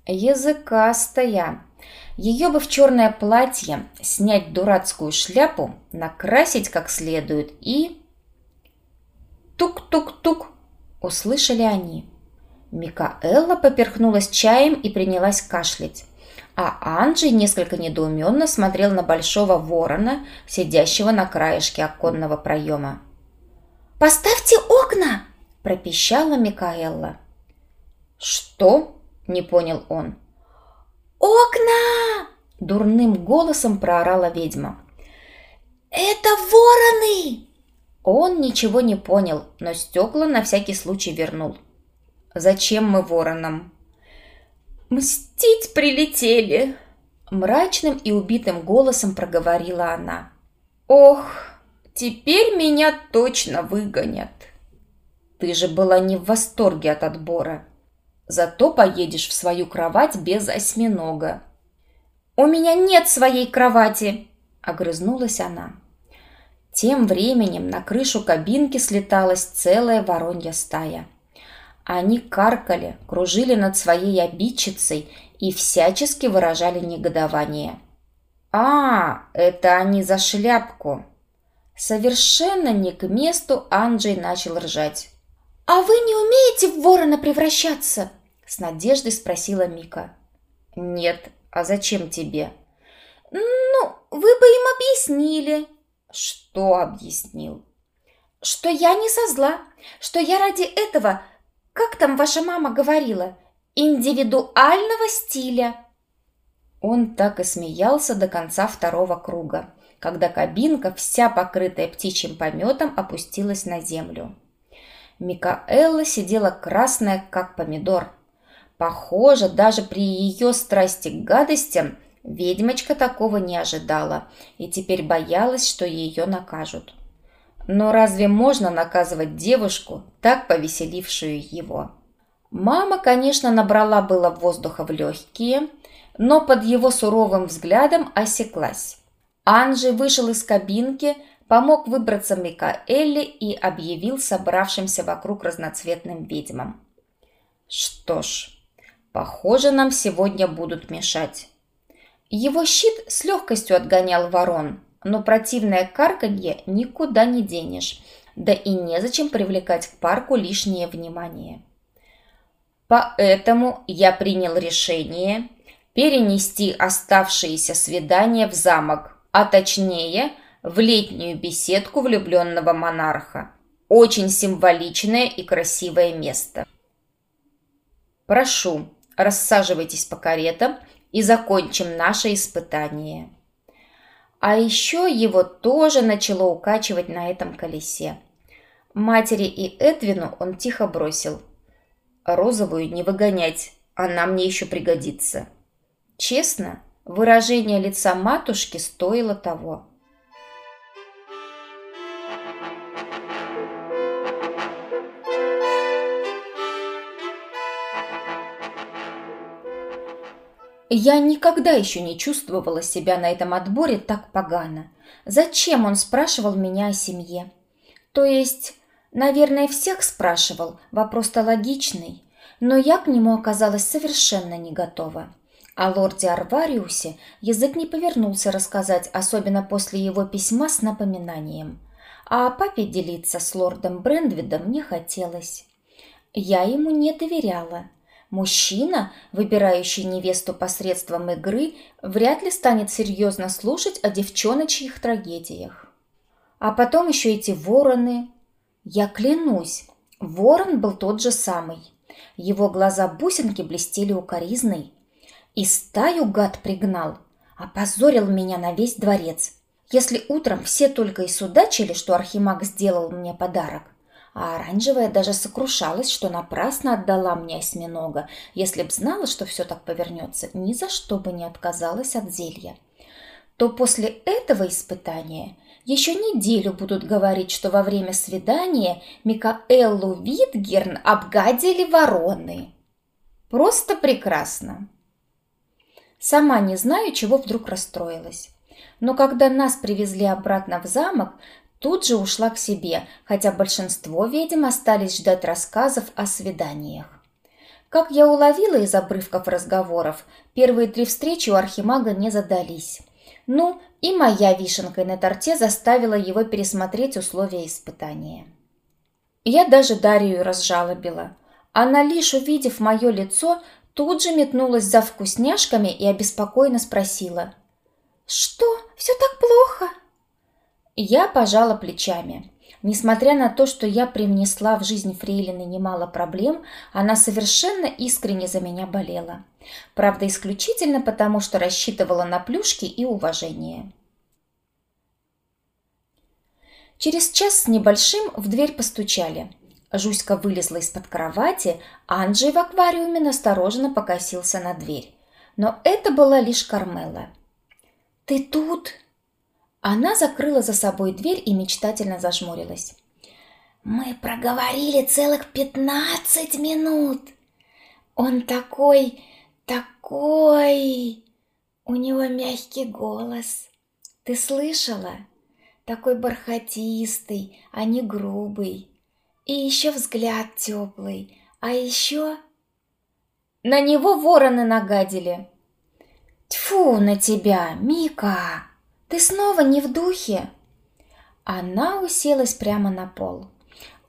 Языкастая, ее бы в черное платье, снять дурацкую шляпу, накрасить как следует и... Тук-тук-тук! Услышали они. Микаэла поперхнулась чаем и принялась кашлять. А Анджей несколько недоуменно смотрел на большого ворона, сидящего на краешке оконного проема. «Поставьте окна!» – пропищала Микаэла. «Что?» – не понял он. «Окна!» – дурным голосом проорала ведьма. «Это вороны!» Он ничего не понял, но стекла на всякий случай вернул. «Зачем мы воронам?» «Мстить прилетели!» Мрачным и убитым голосом проговорила она. «Ох, теперь меня точно выгонят!» «Ты же была не в восторге от отбора!» Зато поедешь в свою кровать без осьминога». «У меня нет своей кровати!» – огрызнулась она. Тем временем на крышу кабинки слеталась целая воронья стая. Они каркали, кружили над своей обидчицей и всячески выражали негодование. «А, это они за шляпку!» Совершенно не к месту Анджей начал ржать. «А вы не умеете в ворона превращаться?» С надеждой спросила Мика. «Нет, а зачем тебе?» «Ну, вы бы им объяснили». «Что объяснил?» «Что я не со зла, что я ради этого, как там ваша мама говорила, индивидуального стиля». Он так и смеялся до конца второго круга, когда кабинка, вся покрытая птичьим пометом, опустилась на землю. Микаэла сидела красная, как помидор. Похоже, даже при ее страсти к гадостям ведьмочка такого не ожидала и теперь боялась, что ее накажут. Но разве можно наказывать девушку, так повеселившую его? Мама, конечно, набрала было воздуха в легкие, но под его суровым взглядом осеклась. Анжи вышел из кабинки, помог выбраться Микаэле и объявил собравшимся вокруг разноцветным ведьмам. Что ж, похоже, нам сегодня будут мешать. Его щит с легкостью отгонял ворон, но противное карканье никуда не денешь, да и незачем привлекать к парку лишнее внимание. Поэтому я принял решение перенести оставшиеся свидания в замок, а точнее – в летнюю беседку влюбленного монарха. Очень символичное и красивое место. Прошу, рассаживайтесь по каретам и закончим наше испытание. А еще его тоже начало укачивать на этом колесе. Матери и Эдвину он тихо бросил. «Розовую не выгонять, она мне еще пригодится». Честно, выражение лица матушки стоило того. Я никогда еще не чувствовала себя на этом отборе так погано. Зачем он спрашивал меня о семье? То есть, наверное, всех спрашивал, вопрос-то логичный, но я к нему оказалась совершенно не готова. О лорде Арвариусе язык не повернулся рассказать, особенно после его письма с напоминанием. А о папе делиться с лордом Брендвидом не хотелось. Я ему не доверяла – Мужчина, выбирающий невесту посредством игры, вряд ли станет серьезно слушать о девчоночьих трагедиях. А потом еще эти вороны. Я клянусь, ворон был тот же самый. Его глаза-бусинки блестели укоризной. И стаю гад пригнал, опозорил меня на весь дворец. Если утром все только и судачили, что Архимаг сделал мне подарок, а оранжевая даже сокрушалась, что напрасно отдала мне осьминога. Если б знала, что все так повернется, ни за что бы не отказалась от зелья. То после этого испытания еще неделю будут говорить, что во время свидания Микаэллу Витгерн обгадили вороны. Просто прекрасно. Сама не знаю, чего вдруг расстроилась. Но когда нас привезли обратно в замок, Тут же ушла к себе, хотя большинство ведьм остались ждать рассказов о свиданиях. Как я уловила из обрывков разговоров, первые три встречи у Архимага не задались. Ну, и моя вишенка на торте заставила его пересмотреть условия испытания. Я даже Дарью разжалобила. Она, лишь увидев мое лицо, тут же метнулась за вкусняшками и обеспокоенно спросила. «Что, все так плохо?» Я пожала плечами. Несмотря на то, что я привнесла в жизнь Фрейлины немало проблем, она совершенно искренне за меня болела. Правда, исключительно потому, что рассчитывала на плюшки и уважение. Через час с небольшим в дверь постучали. Жуська вылезла из-под кровати, а Анджей в аквариуме настороженно покосился на дверь. Но это была лишь Кармела. «Ты тут?» Она закрыла за собой дверь и мечтательно зажмурилась. «Мы проговорили целых пятнадцать минут. Он такой, такой... У него мягкий голос. Ты слышала? Такой бархатистый, а не грубый. И еще взгляд теплый. А еще...» На него вороны нагадили. «Тьфу на тебя, Мика!» Ты снова не в духе?» Она уселась прямо на пол.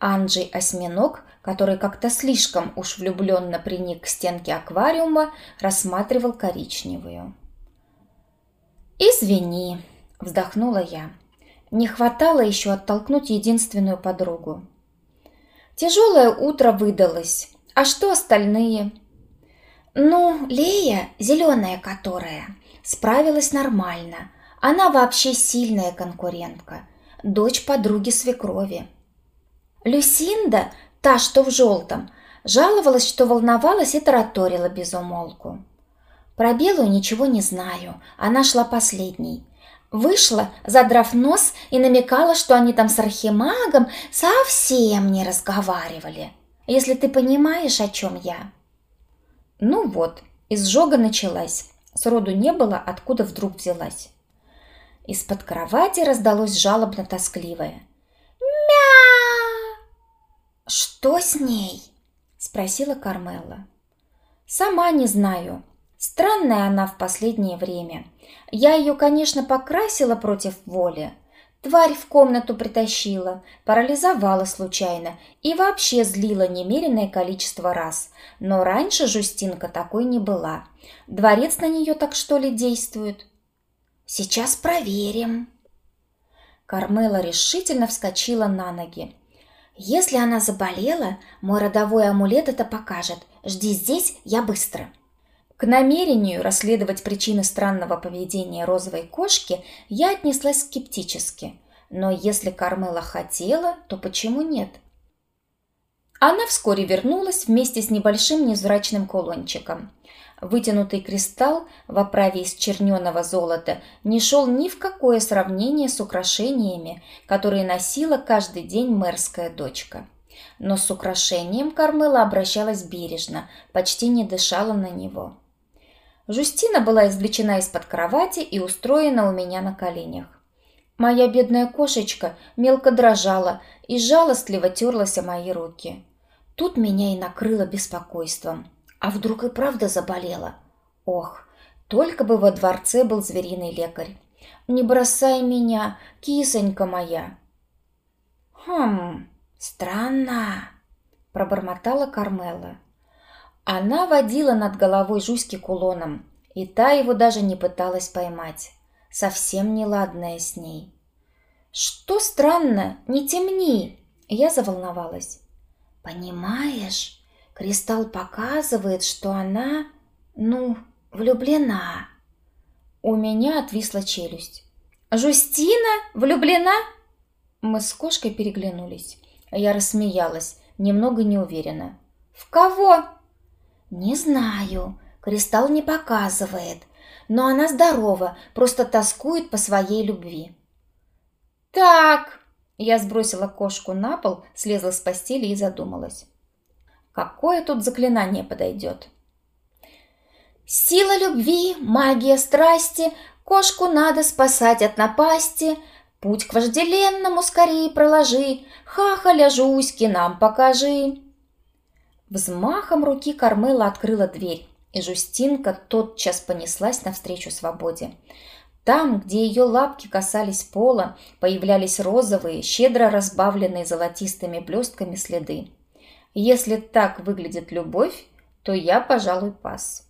Анджей Осьминог, который как-то слишком уж влюбленно приник к стенке аквариума, рассматривал коричневую. «Извини», — вздохнула я. Не хватало еще оттолкнуть единственную подругу. Тяжелое утро выдалось. А что остальные? Ну, Лея, зеленая которая, справилась нормально, она вообще сильная конкурентка, дочь подруги свекрови. Люсинда, та, что в желтом, жаловалась, что волновалась и тараторила без умолку. Про белую ничего не знаю, она шла последней. Вышла, задрав нос, и намекала, что они там с архимагом совсем не разговаривали. Если ты понимаешь, о чем я. Ну вот, изжога началась. Сроду не было, откуда вдруг взялась. Из-под кровати раздалось жалобно-тоскливое. «Мя!» «Что с ней?» – спросила Кармелла. «Сама не знаю. Странная она в последнее время. Я ее, конечно, покрасила против воли. Тварь в комнату притащила, парализовала случайно и вообще злила немеренное количество раз. Но раньше Жустинка такой не была. Дворец на нее так что ли действует?» Сейчас проверим. Кармела решительно вскочила на ноги. Если она заболела, мой родовой амулет это покажет. Жди здесь, я быстро. К намерению расследовать причины странного поведения розовой кошки я отнеслась скептически. Но если Кармела хотела, то почему нет? Она вскоре вернулась вместе с небольшим невзрачным кулончиком. Вытянутый кристалл в оправе из черненого золота не шел ни в какое сравнение с украшениями, которые носила каждый день мэрская дочка. Но с украшением Кармела обращалась бережно, почти не дышала на него. Жустина была извлечена из-под кровати и устроена у меня на коленях. Моя бедная кошечка мелко дрожала и жалостливо терлась о мои руки. Тут меня и накрыло беспокойством. А вдруг и правда заболела? Ох, только бы во дворце был звериный лекарь. Не бросай меня, кисонька моя. Хм, странно, пробормотала Кармела. Она водила над головой Жуськи кулоном, и та его даже не пыталась поймать. Совсем неладная с ней. «Что странно? Не темни!» Я заволновалась. «Понимаешь, кристалл показывает, что она, ну, влюблена». У меня отвисла челюсть. «Жустина влюблена?» Мы с кошкой переглянулись. Я рассмеялась, немного неуверенно. «В кого?» «Не знаю. Кристалл не показывает. Но она здорова, просто тоскует по своей любви». «Так!» Я сбросила кошку на пол, слезла с постели и задумалась. Какое тут заклинание подойдет? «Сила любви, магия страсти, кошку надо спасать от напасти, путь к вожделенному скорее проложи, хахаля Жуськи нам покажи». Взмахом руки Кармела открыла дверь, и Жустинка тотчас понеслась навстречу свободе. Там, где ее лапки касались пола, появлялись розовые, щедро разбавленные золотистыми блестками следы. Если так выглядит любовь, то я, пожалуй, пас.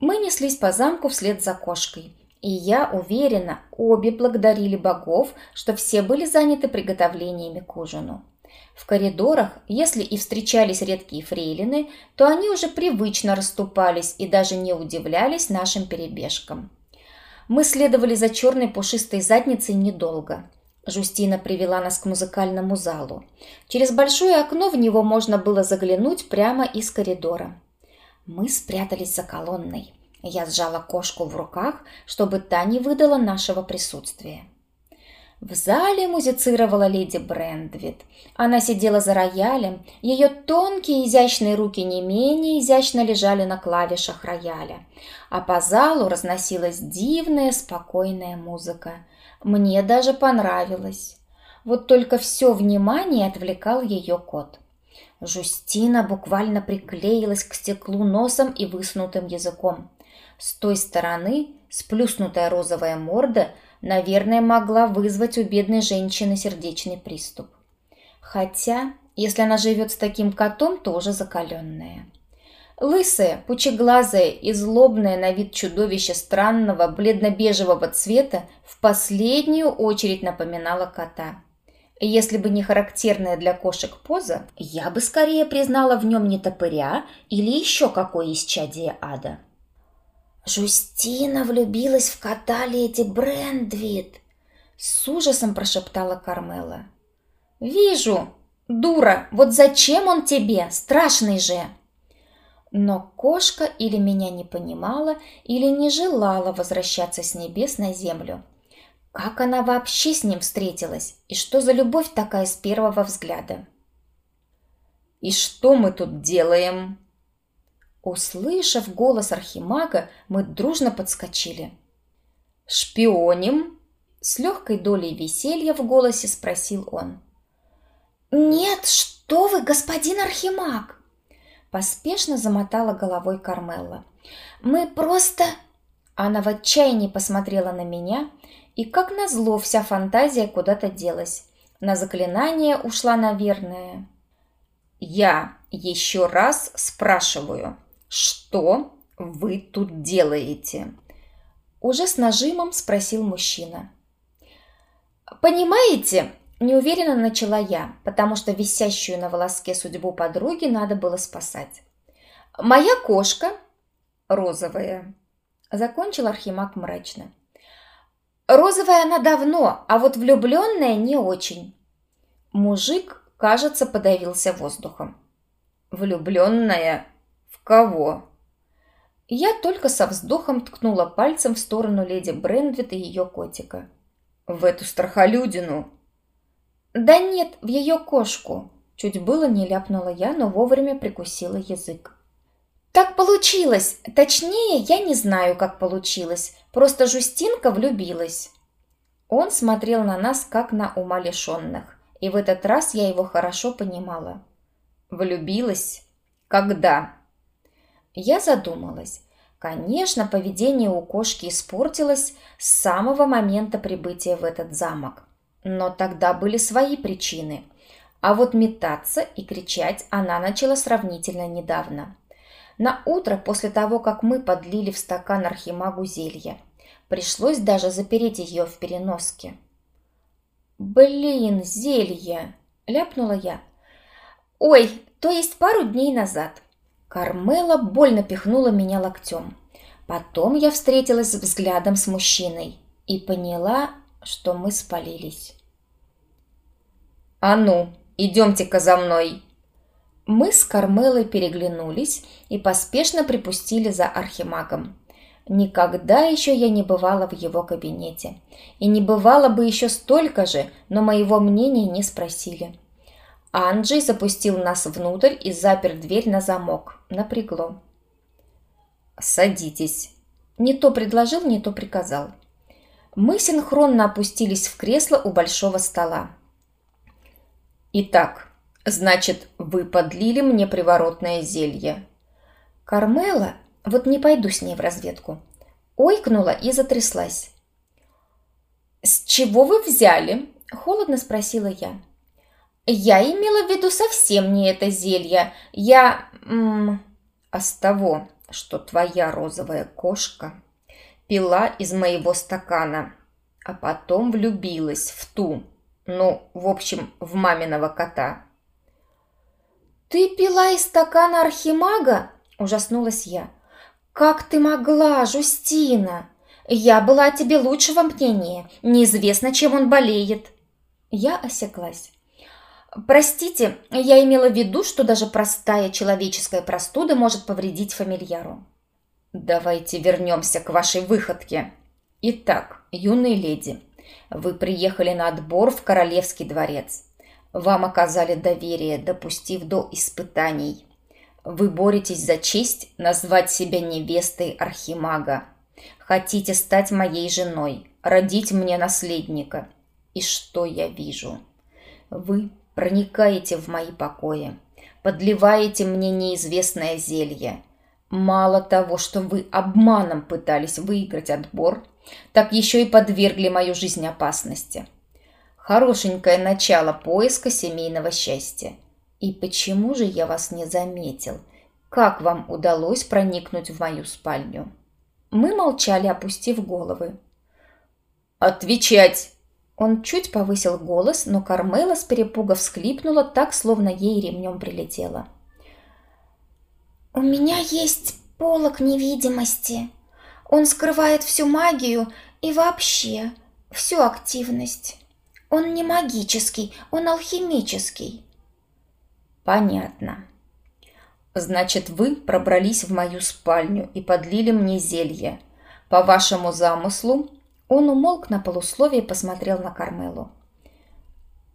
Мы неслись по замку вслед за кошкой, и я уверена, обе благодарили богов, что все были заняты приготовлениями к ужину. В коридорах, если и встречались редкие фрейлины, то они уже привычно расступались и даже не удивлялись нашим перебежкам. Мы следовали за черной пушистой задницей недолго. Жустина привела нас к музыкальному залу. Через большое окно в него можно было заглянуть прямо из коридора. Мы спрятались за колонной. Я сжала кошку в руках, чтобы та не выдала нашего присутствия. В зале музицировала леди Брендвит. Она сидела за роялем, ее тонкие изящные руки не менее изящно лежали на клавишах рояля, а по залу разносилась дивная спокойная музыка. Мне даже понравилось. Вот только все внимание отвлекал ее кот. Жустина буквально приклеилась к стеклу носом и высунутым языком. С той стороны сплюснутая розовая морда – наверное, могла вызвать у бедной женщины сердечный приступ. Хотя, если она живет с таким котом, то уже закаленная. Лысая, пучеглазая и злобная на вид чудовище странного бледно-бежевого цвета в последнюю очередь напоминала кота. Если бы не характерная для кошек поза, я бы скорее признала в нем не топыря или еще какое исчадие ада. «Жустина влюбилась в кота леди Брендвит!» С ужасом прошептала Кармела. «Вижу! Дура! Вот зачем он тебе? Страшный же!» Но кошка или меня не понимала, или не желала возвращаться с небес на землю. Как она вообще с ним встретилась? И что за любовь такая с первого взгляда? «И что мы тут делаем?» Услышав голос Архимага, мы дружно подскочили. «Шпионим?» – с легкой долей веселья в голосе спросил он. «Нет, что вы, господин Архимаг!» Поспешно замотала головой Кармелла. «Мы просто...» Она в отчаянии посмотрела на меня, и как назло вся фантазия куда-то делась. На заклинание ушла, наверное. «Я еще раз спрашиваю», «Что вы тут делаете?» Уже с нажимом спросил мужчина. «Понимаете, Неуверенно начала я, потому что висящую на волоске судьбу подруги надо было спасать. «Моя кошка розовая», — закончил Архимаг мрачно. «Розовая она давно, а вот влюбленная не очень». Мужик, кажется, подавился воздухом. «Влюбленная? В кого?» Я только со вздохом ткнула пальцем в сторону леди Брендвит и ее котика. «В эту страхолюдину!» «Да нет, в ее кошку!» Чуть было не ляпнула я, но вовремя прикусила язык. «Так получилось! Точнее, я не знаю, как получилось. Просто Жустинка влюбилась». Он смотрел на нас, как на умалишенных, и в этот раз я его хорошо понимала. «Влюбилась? Когда?» Я задумалась. Конечно, поведение у кошки испортилось с самого момента прибытия в этот замок. Но тогда были свои причины. А вот метаться и кричать она начала сравнительно недавно. На утро после того, как мы подлили в стакан архимагу зелья. Пришлось даже запереть ее в переноске. «Блин, зелье!» – ляпнула я. «Ой, то есть пару дней назад». Кармела больно пихнула меня локтем. Потом я встретилась взглядом с мужчиной и поняла, что мы спалились. «А ну, идемте-ка за мной!» Мы с Кармелой переглянулись и поспешно припустили за архимагом. Никогда еще я не бывала в его кабинете. И не бывало бы еще столько же, но моего мнения не спросили. Анджей запустил нас внутрь и запер дверь на замок. Напрягло. «Садитесь». Не то предложил, не то приказал. Мы синхронно опустились в кресло у большого стола. «Итак, значит, вы подлили мне приворотное зелье?» Кармела, вот не пойду с ней в разведку, ойкнула и затряслась. «С чего вы взяли?» – холодно спросила я. «Я имела в виду совсем не это зелье. Я... М а с того, что твоя розовая кошка пила из моего стакана, а потом влюбилась в ту, ну, в общем, в маминого кота». «Ты пила из стакана архимага?» – ужаснулась я. «Как ты могла, Жустина? Я была о тебе лучшего мнения. Неизвестно, чем он болеет». Я осеклась. Простите, я имела в виду, что даже простая человеческая простуда может повредить фамильяру. Давайте вернемся к вашей выходке. Итак, юные леди, вы приехали на отбор в Королевский дворец. Вам оказали доверие, допустив до испытаний. Вы боретесь за честь назвать себя невестой Архимага. Хотите стать моей женой, родить мне наследника. И что я вижу? Вы проникаете в мои покои, подливаете мне неизвестное зелье. Мало того, что вы обманом пытались выиграть отбор, так еще и подвергли мою жизнь опасности. Хорошенькое начало поиска семейного счастья. И почему же я вас не заметил? Как вам удалось проникнуть в мою спальню? Мы молчали, опустив головы. «Отвечать!» Он чуть повысил голос, но Кармела с перепуга всхлипнула так, словно ей ремнем прилетело. «У меня есть полок невидимости. Он скрывает всю магию и вообще всю активность. Он не магический, он алхимический». «Понятно. Значит, вы пробрались в мою спальню и подлили мне зелье. По вашему замыслу, он умолк на полусловие и посмотрел на Кармелу.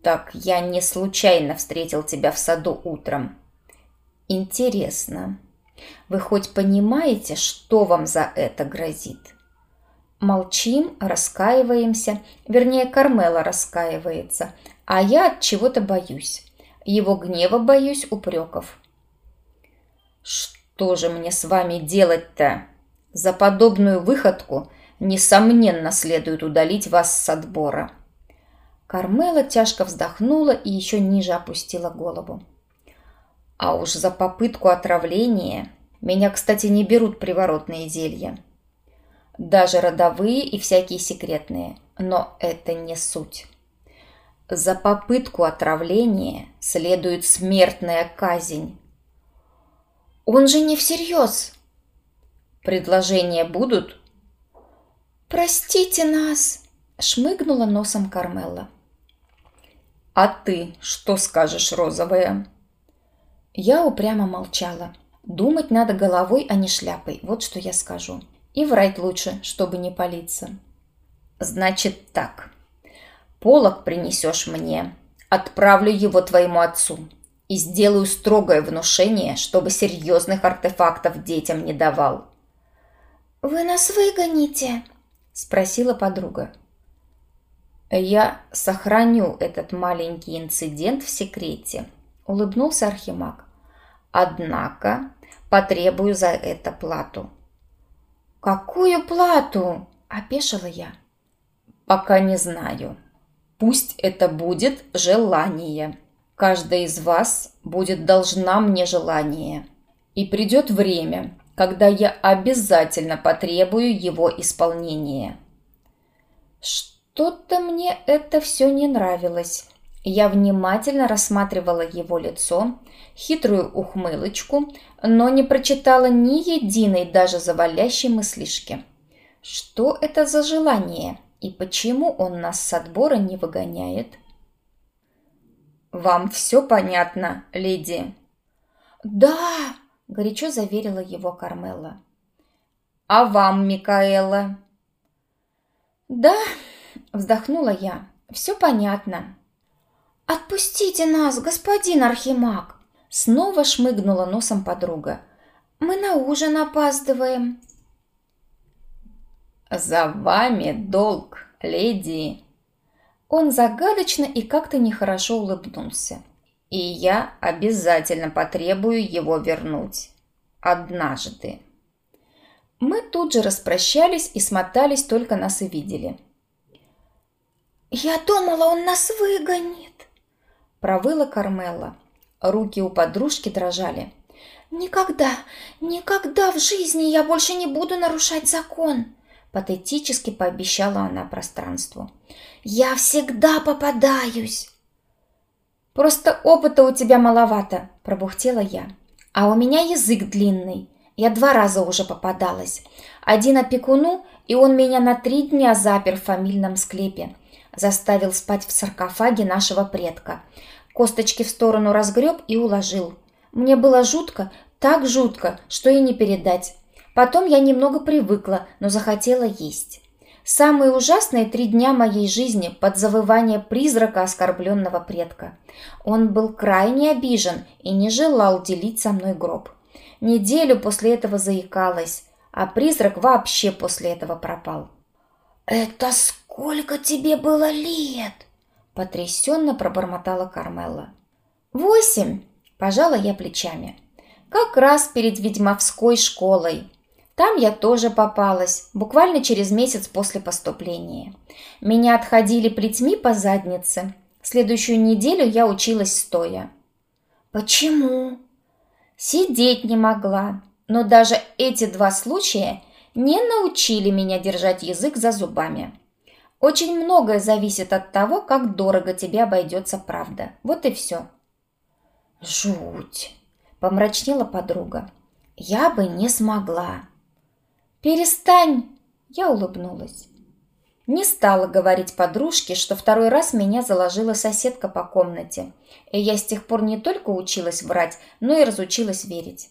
«Так я не случайно встретил тебя в саду утром. Интересно, вы хоть понимаете, что вам за это грозит?» Молчим, раскаиваемся, вернее, Кармела раскаивается, а я от чего-то боюсь. Его гнева боюсь, упреков. «Что же мне с вами делать-то? За подобную выходку – Несомненно, следует удалить вас с отбора». Кармела тяжко вздохнула и еще ниже опустила голову. «А уж за попытку отравления меня, кстати, не берут приворотные зелья. Даже родовые и всякие секретные, но это не суть. За попытку отравления следует смертная казнь. Он же не всерьез. Предложения будут? Простите нас, шмыгнула носом Кармелла. А ты что скажешь, розовая? Я упрямо молчала. Думать надо головой, а не шляпой. Вот что я скажу. И врать лучше, чтобы не палиться. Значит так. Полок принесешь мне. Отправлю его твоему отцу. И сделаю строгое внушение, чтобы серьезных артефактов детям не давал. «Вы нас выгоните?» – спросила подруга. «Я сохраню этот маленький инцидент в секрете», – улыбнулся Архимаг. «Однако потребую за это плату». «Какую плату?» – опешила я. «Пока не знаю. Пусть это будет желание. Каждая из вас будет должна мне желание. И придет время, когда я обязательно потребую его исполнения». Что-то мне это все не нравилось. Я внимательно рассматривала его лицо, хитрую ухмылочку, но не прочитала ни единой даже завалящей мыслишки. Что это за желание и почему он нас с отбора не выгоняет? «Вам все понятно, леди?» «Да!» – горячо заверила его Кармелла. «А вам, Микаэла?» «Да!» – вздохнула я. «Все понятно». «Отпустите нас, господин Архимаг!» Снова шмыгнула носом подруга. «Мы на ужин опаздываем». «За вами долг, леди!» Он загадочно и как-то нехорошо улыбнулся. «И я обязательно потребую его вернуть. Однажды». Мы тут же распрощались и смотались, только нас и видели. «Я думала, он нас выгонит!» Провыла Кармелла. Руки у подружки дрожали. «Никогда, никогда в жизни я больше не буду нарушать закон!» Патетически пообещала она пространству. «Я всегда попадаюсь!» «Просто опыта у тебя маловато», – пробухтела я. «А у меня язык длинный. Я два раза уже попадалась. Один опекуну, и он меня на три дня запер в фамильном склепе. Заставил спать в саркофаге нашего предка. Косточки в сторону разгреб и уложил. Мне было жутко, так жутко, что и не передать. Потом я немного привыкла, но захотела есть. Самые ужасные три дня моей жизни под завывание призрака оскорбленного предка. Он был крайне обижен и не желал делить со мной гроб. Неделю после этого заикалась, а призрак вообще после этого пропал. «Это сколько тебе было лет?» Потрясенно пробормотала Кармелла. «Восемь!» – пожала я плечами. «Как раз перед ведьмовской школой. Там я тоже попалась, буквально через месяц после поступления. Меня отходили плетьми по заднице. Следующую неделю я училась стоя». «Почему?» «Сидеть не могла. Но даже эти два случая не научили меня держать язык за зубами». Очень многое зависит от того, как дорого тебе обойдется правда. Вот и все. Жуть! Помрачнела подруга. Я бы не смогла. Перестань! Я улыбнулась. Не стала говорить подружке, что второй раз меня заложила соседка по комнате, и я с тех пор не только училась врать, но и разучилась верить.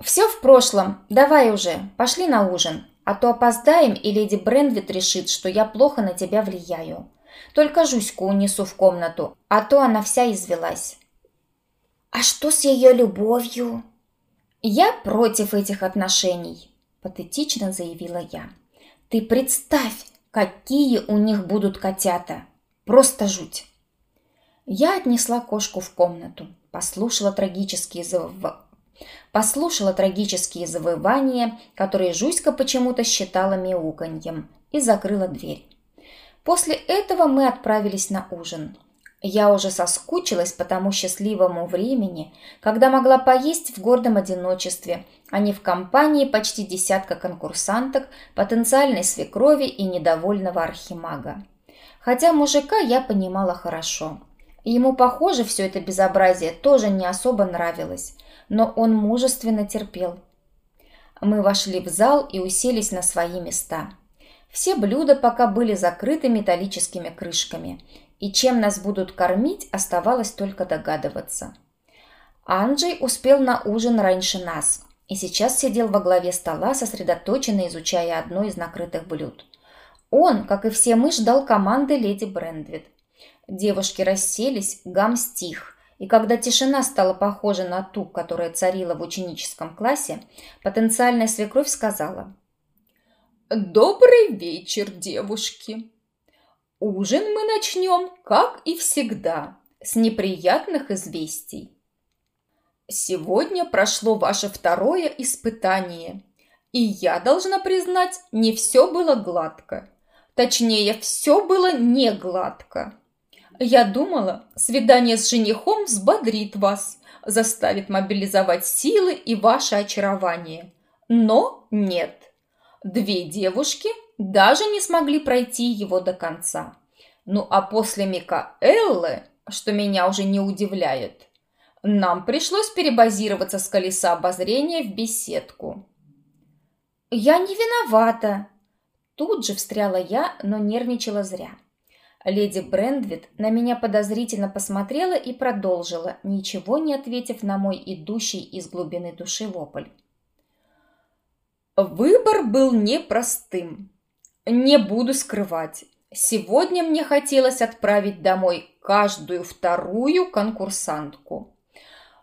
«Все в прошлом, давай уже, пошли на ужин», а то опоздаем, и леди Бренвит решит, что я плохо на тебя влияю. Только Жуську унесу в комнату, а то она вся извелась». «А что с ее любовью?» «Я против этих отношений», – патетично заявила я. «Ты представь, какие у них будут котята! Просто жуть!» Я отнесла кошку в комнату, послушала трагические зов послушала трагические завывания, которые Жуська почему-то считала мяуканьем, и закрыла дверь. После этого мы отправились на ужин. Я уже соскучилась по тому счастливому времени, когда могла поесть в гордом одиночестве, а не в компании почти десятка конкурсанток, потенциальной свекрови и недовольного архимага. Хотя мужика я понимала хорошо. Ему, похоже, все это безобразие тоже не особо нравилось, но он мужественно терпел. Мы вошли в зал и уселись на свои места. Все блюда пока были закрыты металлическими крышками, и чем нас будут кормить, оставалось только догадываться. Анджей успел на ужин раньше нас и сейчас сидел во главе стола, сосредоточенно изучая одно из накрытых блюд. Он, как и все мы, ждал команды леди Брендвит. Девушки расселись, гам стих, и когда тишина стала похожа на ту, которая царила в ученическом классе, потенциальная свекровь сказала «Добрый вечер, девушки! Ужин мы начнем, как и всегда, с неприятных известий. Сегодня прошло ваше второе испытание, и я должна признать, не все было гладко. Точнее, все было не гладко. Я думала, свидание с женихом взбодрит вас, заставит мобилизовать силы и ваше очарование. Но нет. Две девушки даже не смогли пройти его до конца. Ну а после Микаэллы, что меня уже не удивляет, нам пришлось перебазироваться с колеса обозрения в беседку. «Я не виновата!» Тут же встряла я, но нервничала зря. Леди Брендвит на меня подозрительно посмотрела и продолжила, ничего не ответив на мой идущий из глубины души вопль. Выбор был непростым. Не буду скрывать. Сегодня мне хотелось отправить домой каждую вторую конкурсантку.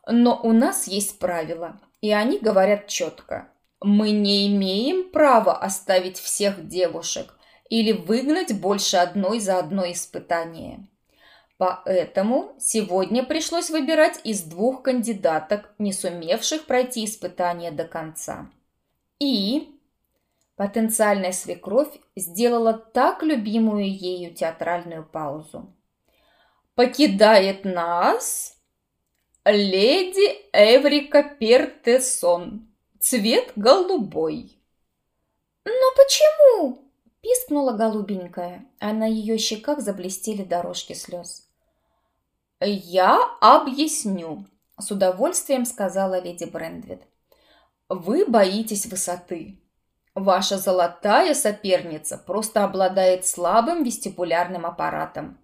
Но у нас есть правила, и они говорят четко. Мы не имеем права оставить всех девушек или выгнать больше одной за одно испытание. Поэтому сегодня пришлось выбирать из двух кандидаток, не сумевших пройти испытание до конца. И потенциальная свекровь сделала так любимую ею театральную паузу. Покидает нас леди Эврика Пертесон. Цвет голубой. «Но почему?» – пискнула голубенькая, а на ее щеках заблестели дорожки слез. «Я объясню», – с удовольствием сказала леди Брендвит. «Вы боитесь высоты. Ваша золотая соперница просто обладает слабым вестибулярным аппаратом.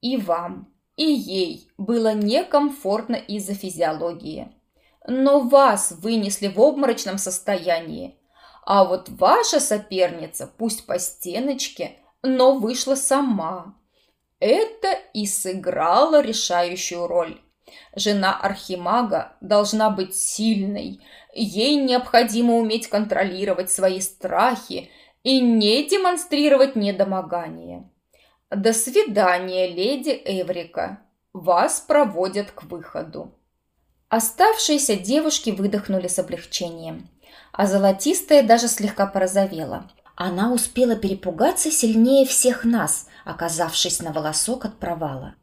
И вам, и ей было некомфортно из-за физиологии. Но вас вынесли в обморочном состоянии. А вот ваша соперница, пусть по стеночке, но вышла сама. Это и сыграло решающую роль. Жена архимага должна быть сильной. Ей необходимо уметь контролировать свои страхи и не демонстрировать недомогание. «До свидания, леди Эврика. Вас проводят к выходу». Оставшиеся девушки выдохнули с облегчением, а золотистая даже слегка порозовела. Она успела перепугаться сильнее всех нас, оказавшись на волосок от провала.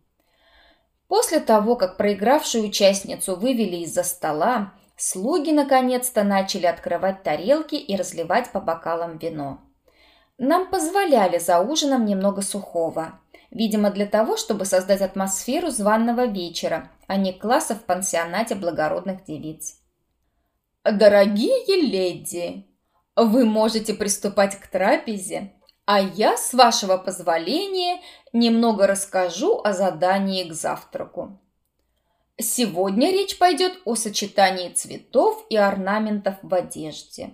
После того, как проигравшую участницу вывели из-за стола, слуги наконец-то начали открывать тарелки и разливать по бокалам вино. Нам позволяли за ужином немного сухого. Видимо, для того, чтобы создать атмосферу званного вечера, а не класса в пансионате благородных девиц. «Дорогие леди, вы можете приступать к трапезе, а я, с вашего позволения, немного расскажу о задании к завтраку. Сегодня речь пойдет о сочетании цветов и орнаментов в одежде.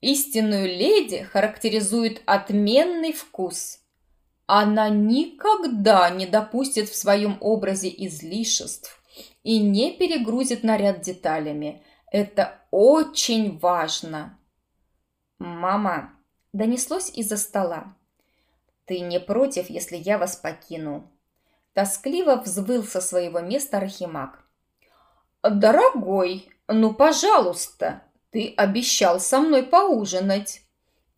Истинную леди характеризует отменный вкус. Она никогда не допустит в своем образе излишеств и не перегрузит наряд деталями. Это очень важно. «Мама!» – донеслось из-за стола. «Ты не против, если я вас покину?» Тоскливо взвыл со своего места Архимаг. «Дорогой, ну, пожалуйста!» Ты обещал со мной поужинать,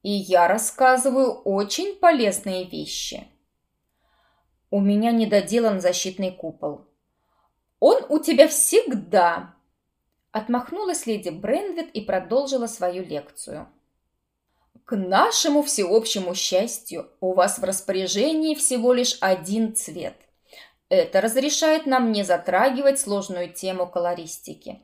и я рассказываю очень полезные вещи. У меня недоделан защитный купол. Он у тебя всегда. Отмахнулась леди Бренвит и продолжила свою лекцию. К нашему всеобщему счастью, у вас в распоряжении всего лишь один цвет. Это разрешает нам не затрагивать сложную тему колористики.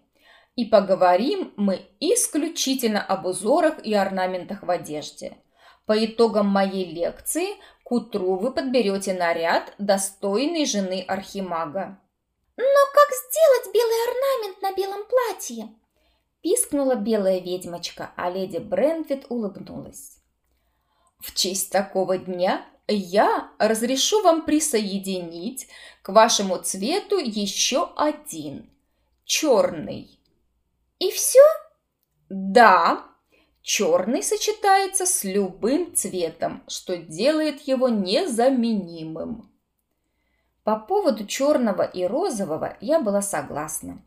И поговорим мы исключительно об узорах и орнаментах в одежде. По итогам моей лекции к утру вы подберете наряд, достойный жены архимага. «Но как сделать белый орнамент на белом платье?» Пискнула белая ведьмочка, а леди Брентвит улыбнулась. В честь такого дня я разрешу вам присоединить к вашему цвету еще один – черный. И все? Да, черный сочетается с любым цветом, что делает его незаменимым. По поводу черного и розового я была согласна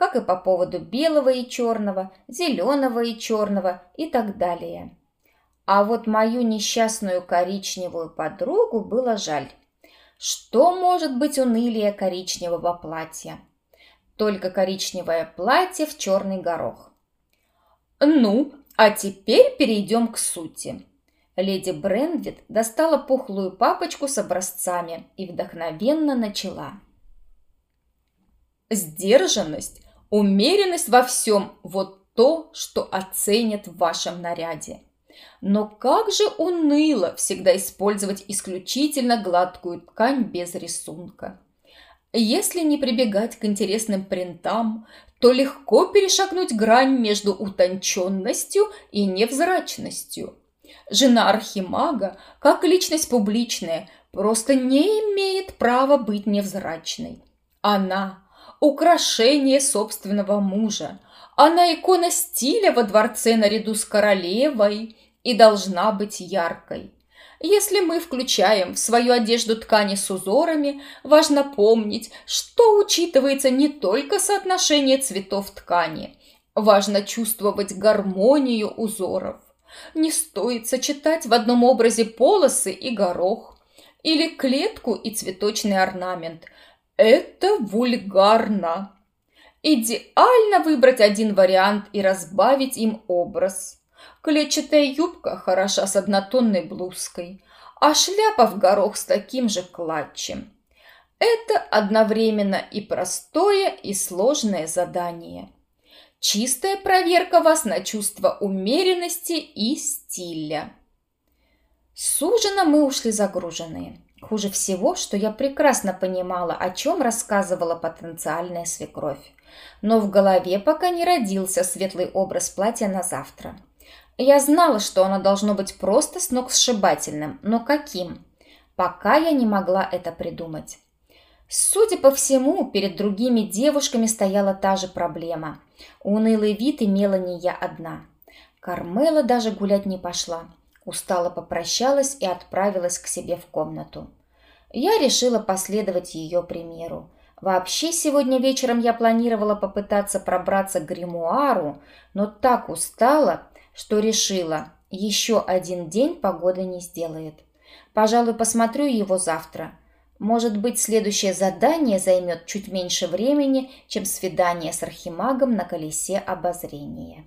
как и по поводу белого и черного, зеленого и черного и так далее. А вот мою несчастную коричневую подругу было жаль. Что может быть унылее коричневого платья? Только коричневое платье в черный горох. Ну, а теперь перейдем к сути. Леди Бренвит достала пухлую папочку с образцами и вдохновенно начала. Сдержанность Умеренность во всем – вот то, что оценят в вашем наряде. Но как же уныло всегда использовать исключительно гладкую ткань без рисунка. Если не прибегать к интересным принтам, то легко перешагнуть грань между утонченностью и невзрачностью. Жена архимага, как личность публичная, просто не имеет права быть невзрачной. Она украшение собственного мужа. Она икона стиля во дворце наряду с королевой и должна быть яркой. Если мы включаем в свою одежду ткани с узорами, важно помнить, что учитывается не только соотношение цветов ткани. Важно чувствовать гармонию узоров. Не стоит сочетать в одном образе полосы и горох, или клетку и цветочный орнамент – это вульгарно. Идеально выбрать один вариант и разбавить им образ. Клетчатая юбка хороша с однотонной блузкой, а шляпа в горох с таким же клатчем. Это одновременно и простое, и сложное задание. Чистая проверка вас на чувство умеренности и стиля. С ужина мы ушли загруженные. Хуже всего, что я прекрасно понимала, о чем рассказывала потенциальная свекровь. Но в голове пока не родился светлый образ платья на завтра. Я знала, что оно должно быть просто сногсшибательным, но каким? Пока я не могла это придумать. Судя по всему, перед другими девушками стояла та же проблема. Унылый вид имела не я одна. Кармела даже гулять не пошла. Устало попрощалась и отправилась к себе в комнату. Я решила последовать ее примеру. Вообще, сегодня вечером я планировала попытаться пробраться к гримуару, но так устала, что решила, еще один день погода не сделает. Пожалуй, посмотрю его завтра. Может быть, следующее задание займет чуть меньше времени, чем свидание с архимагом на колесе обозрения.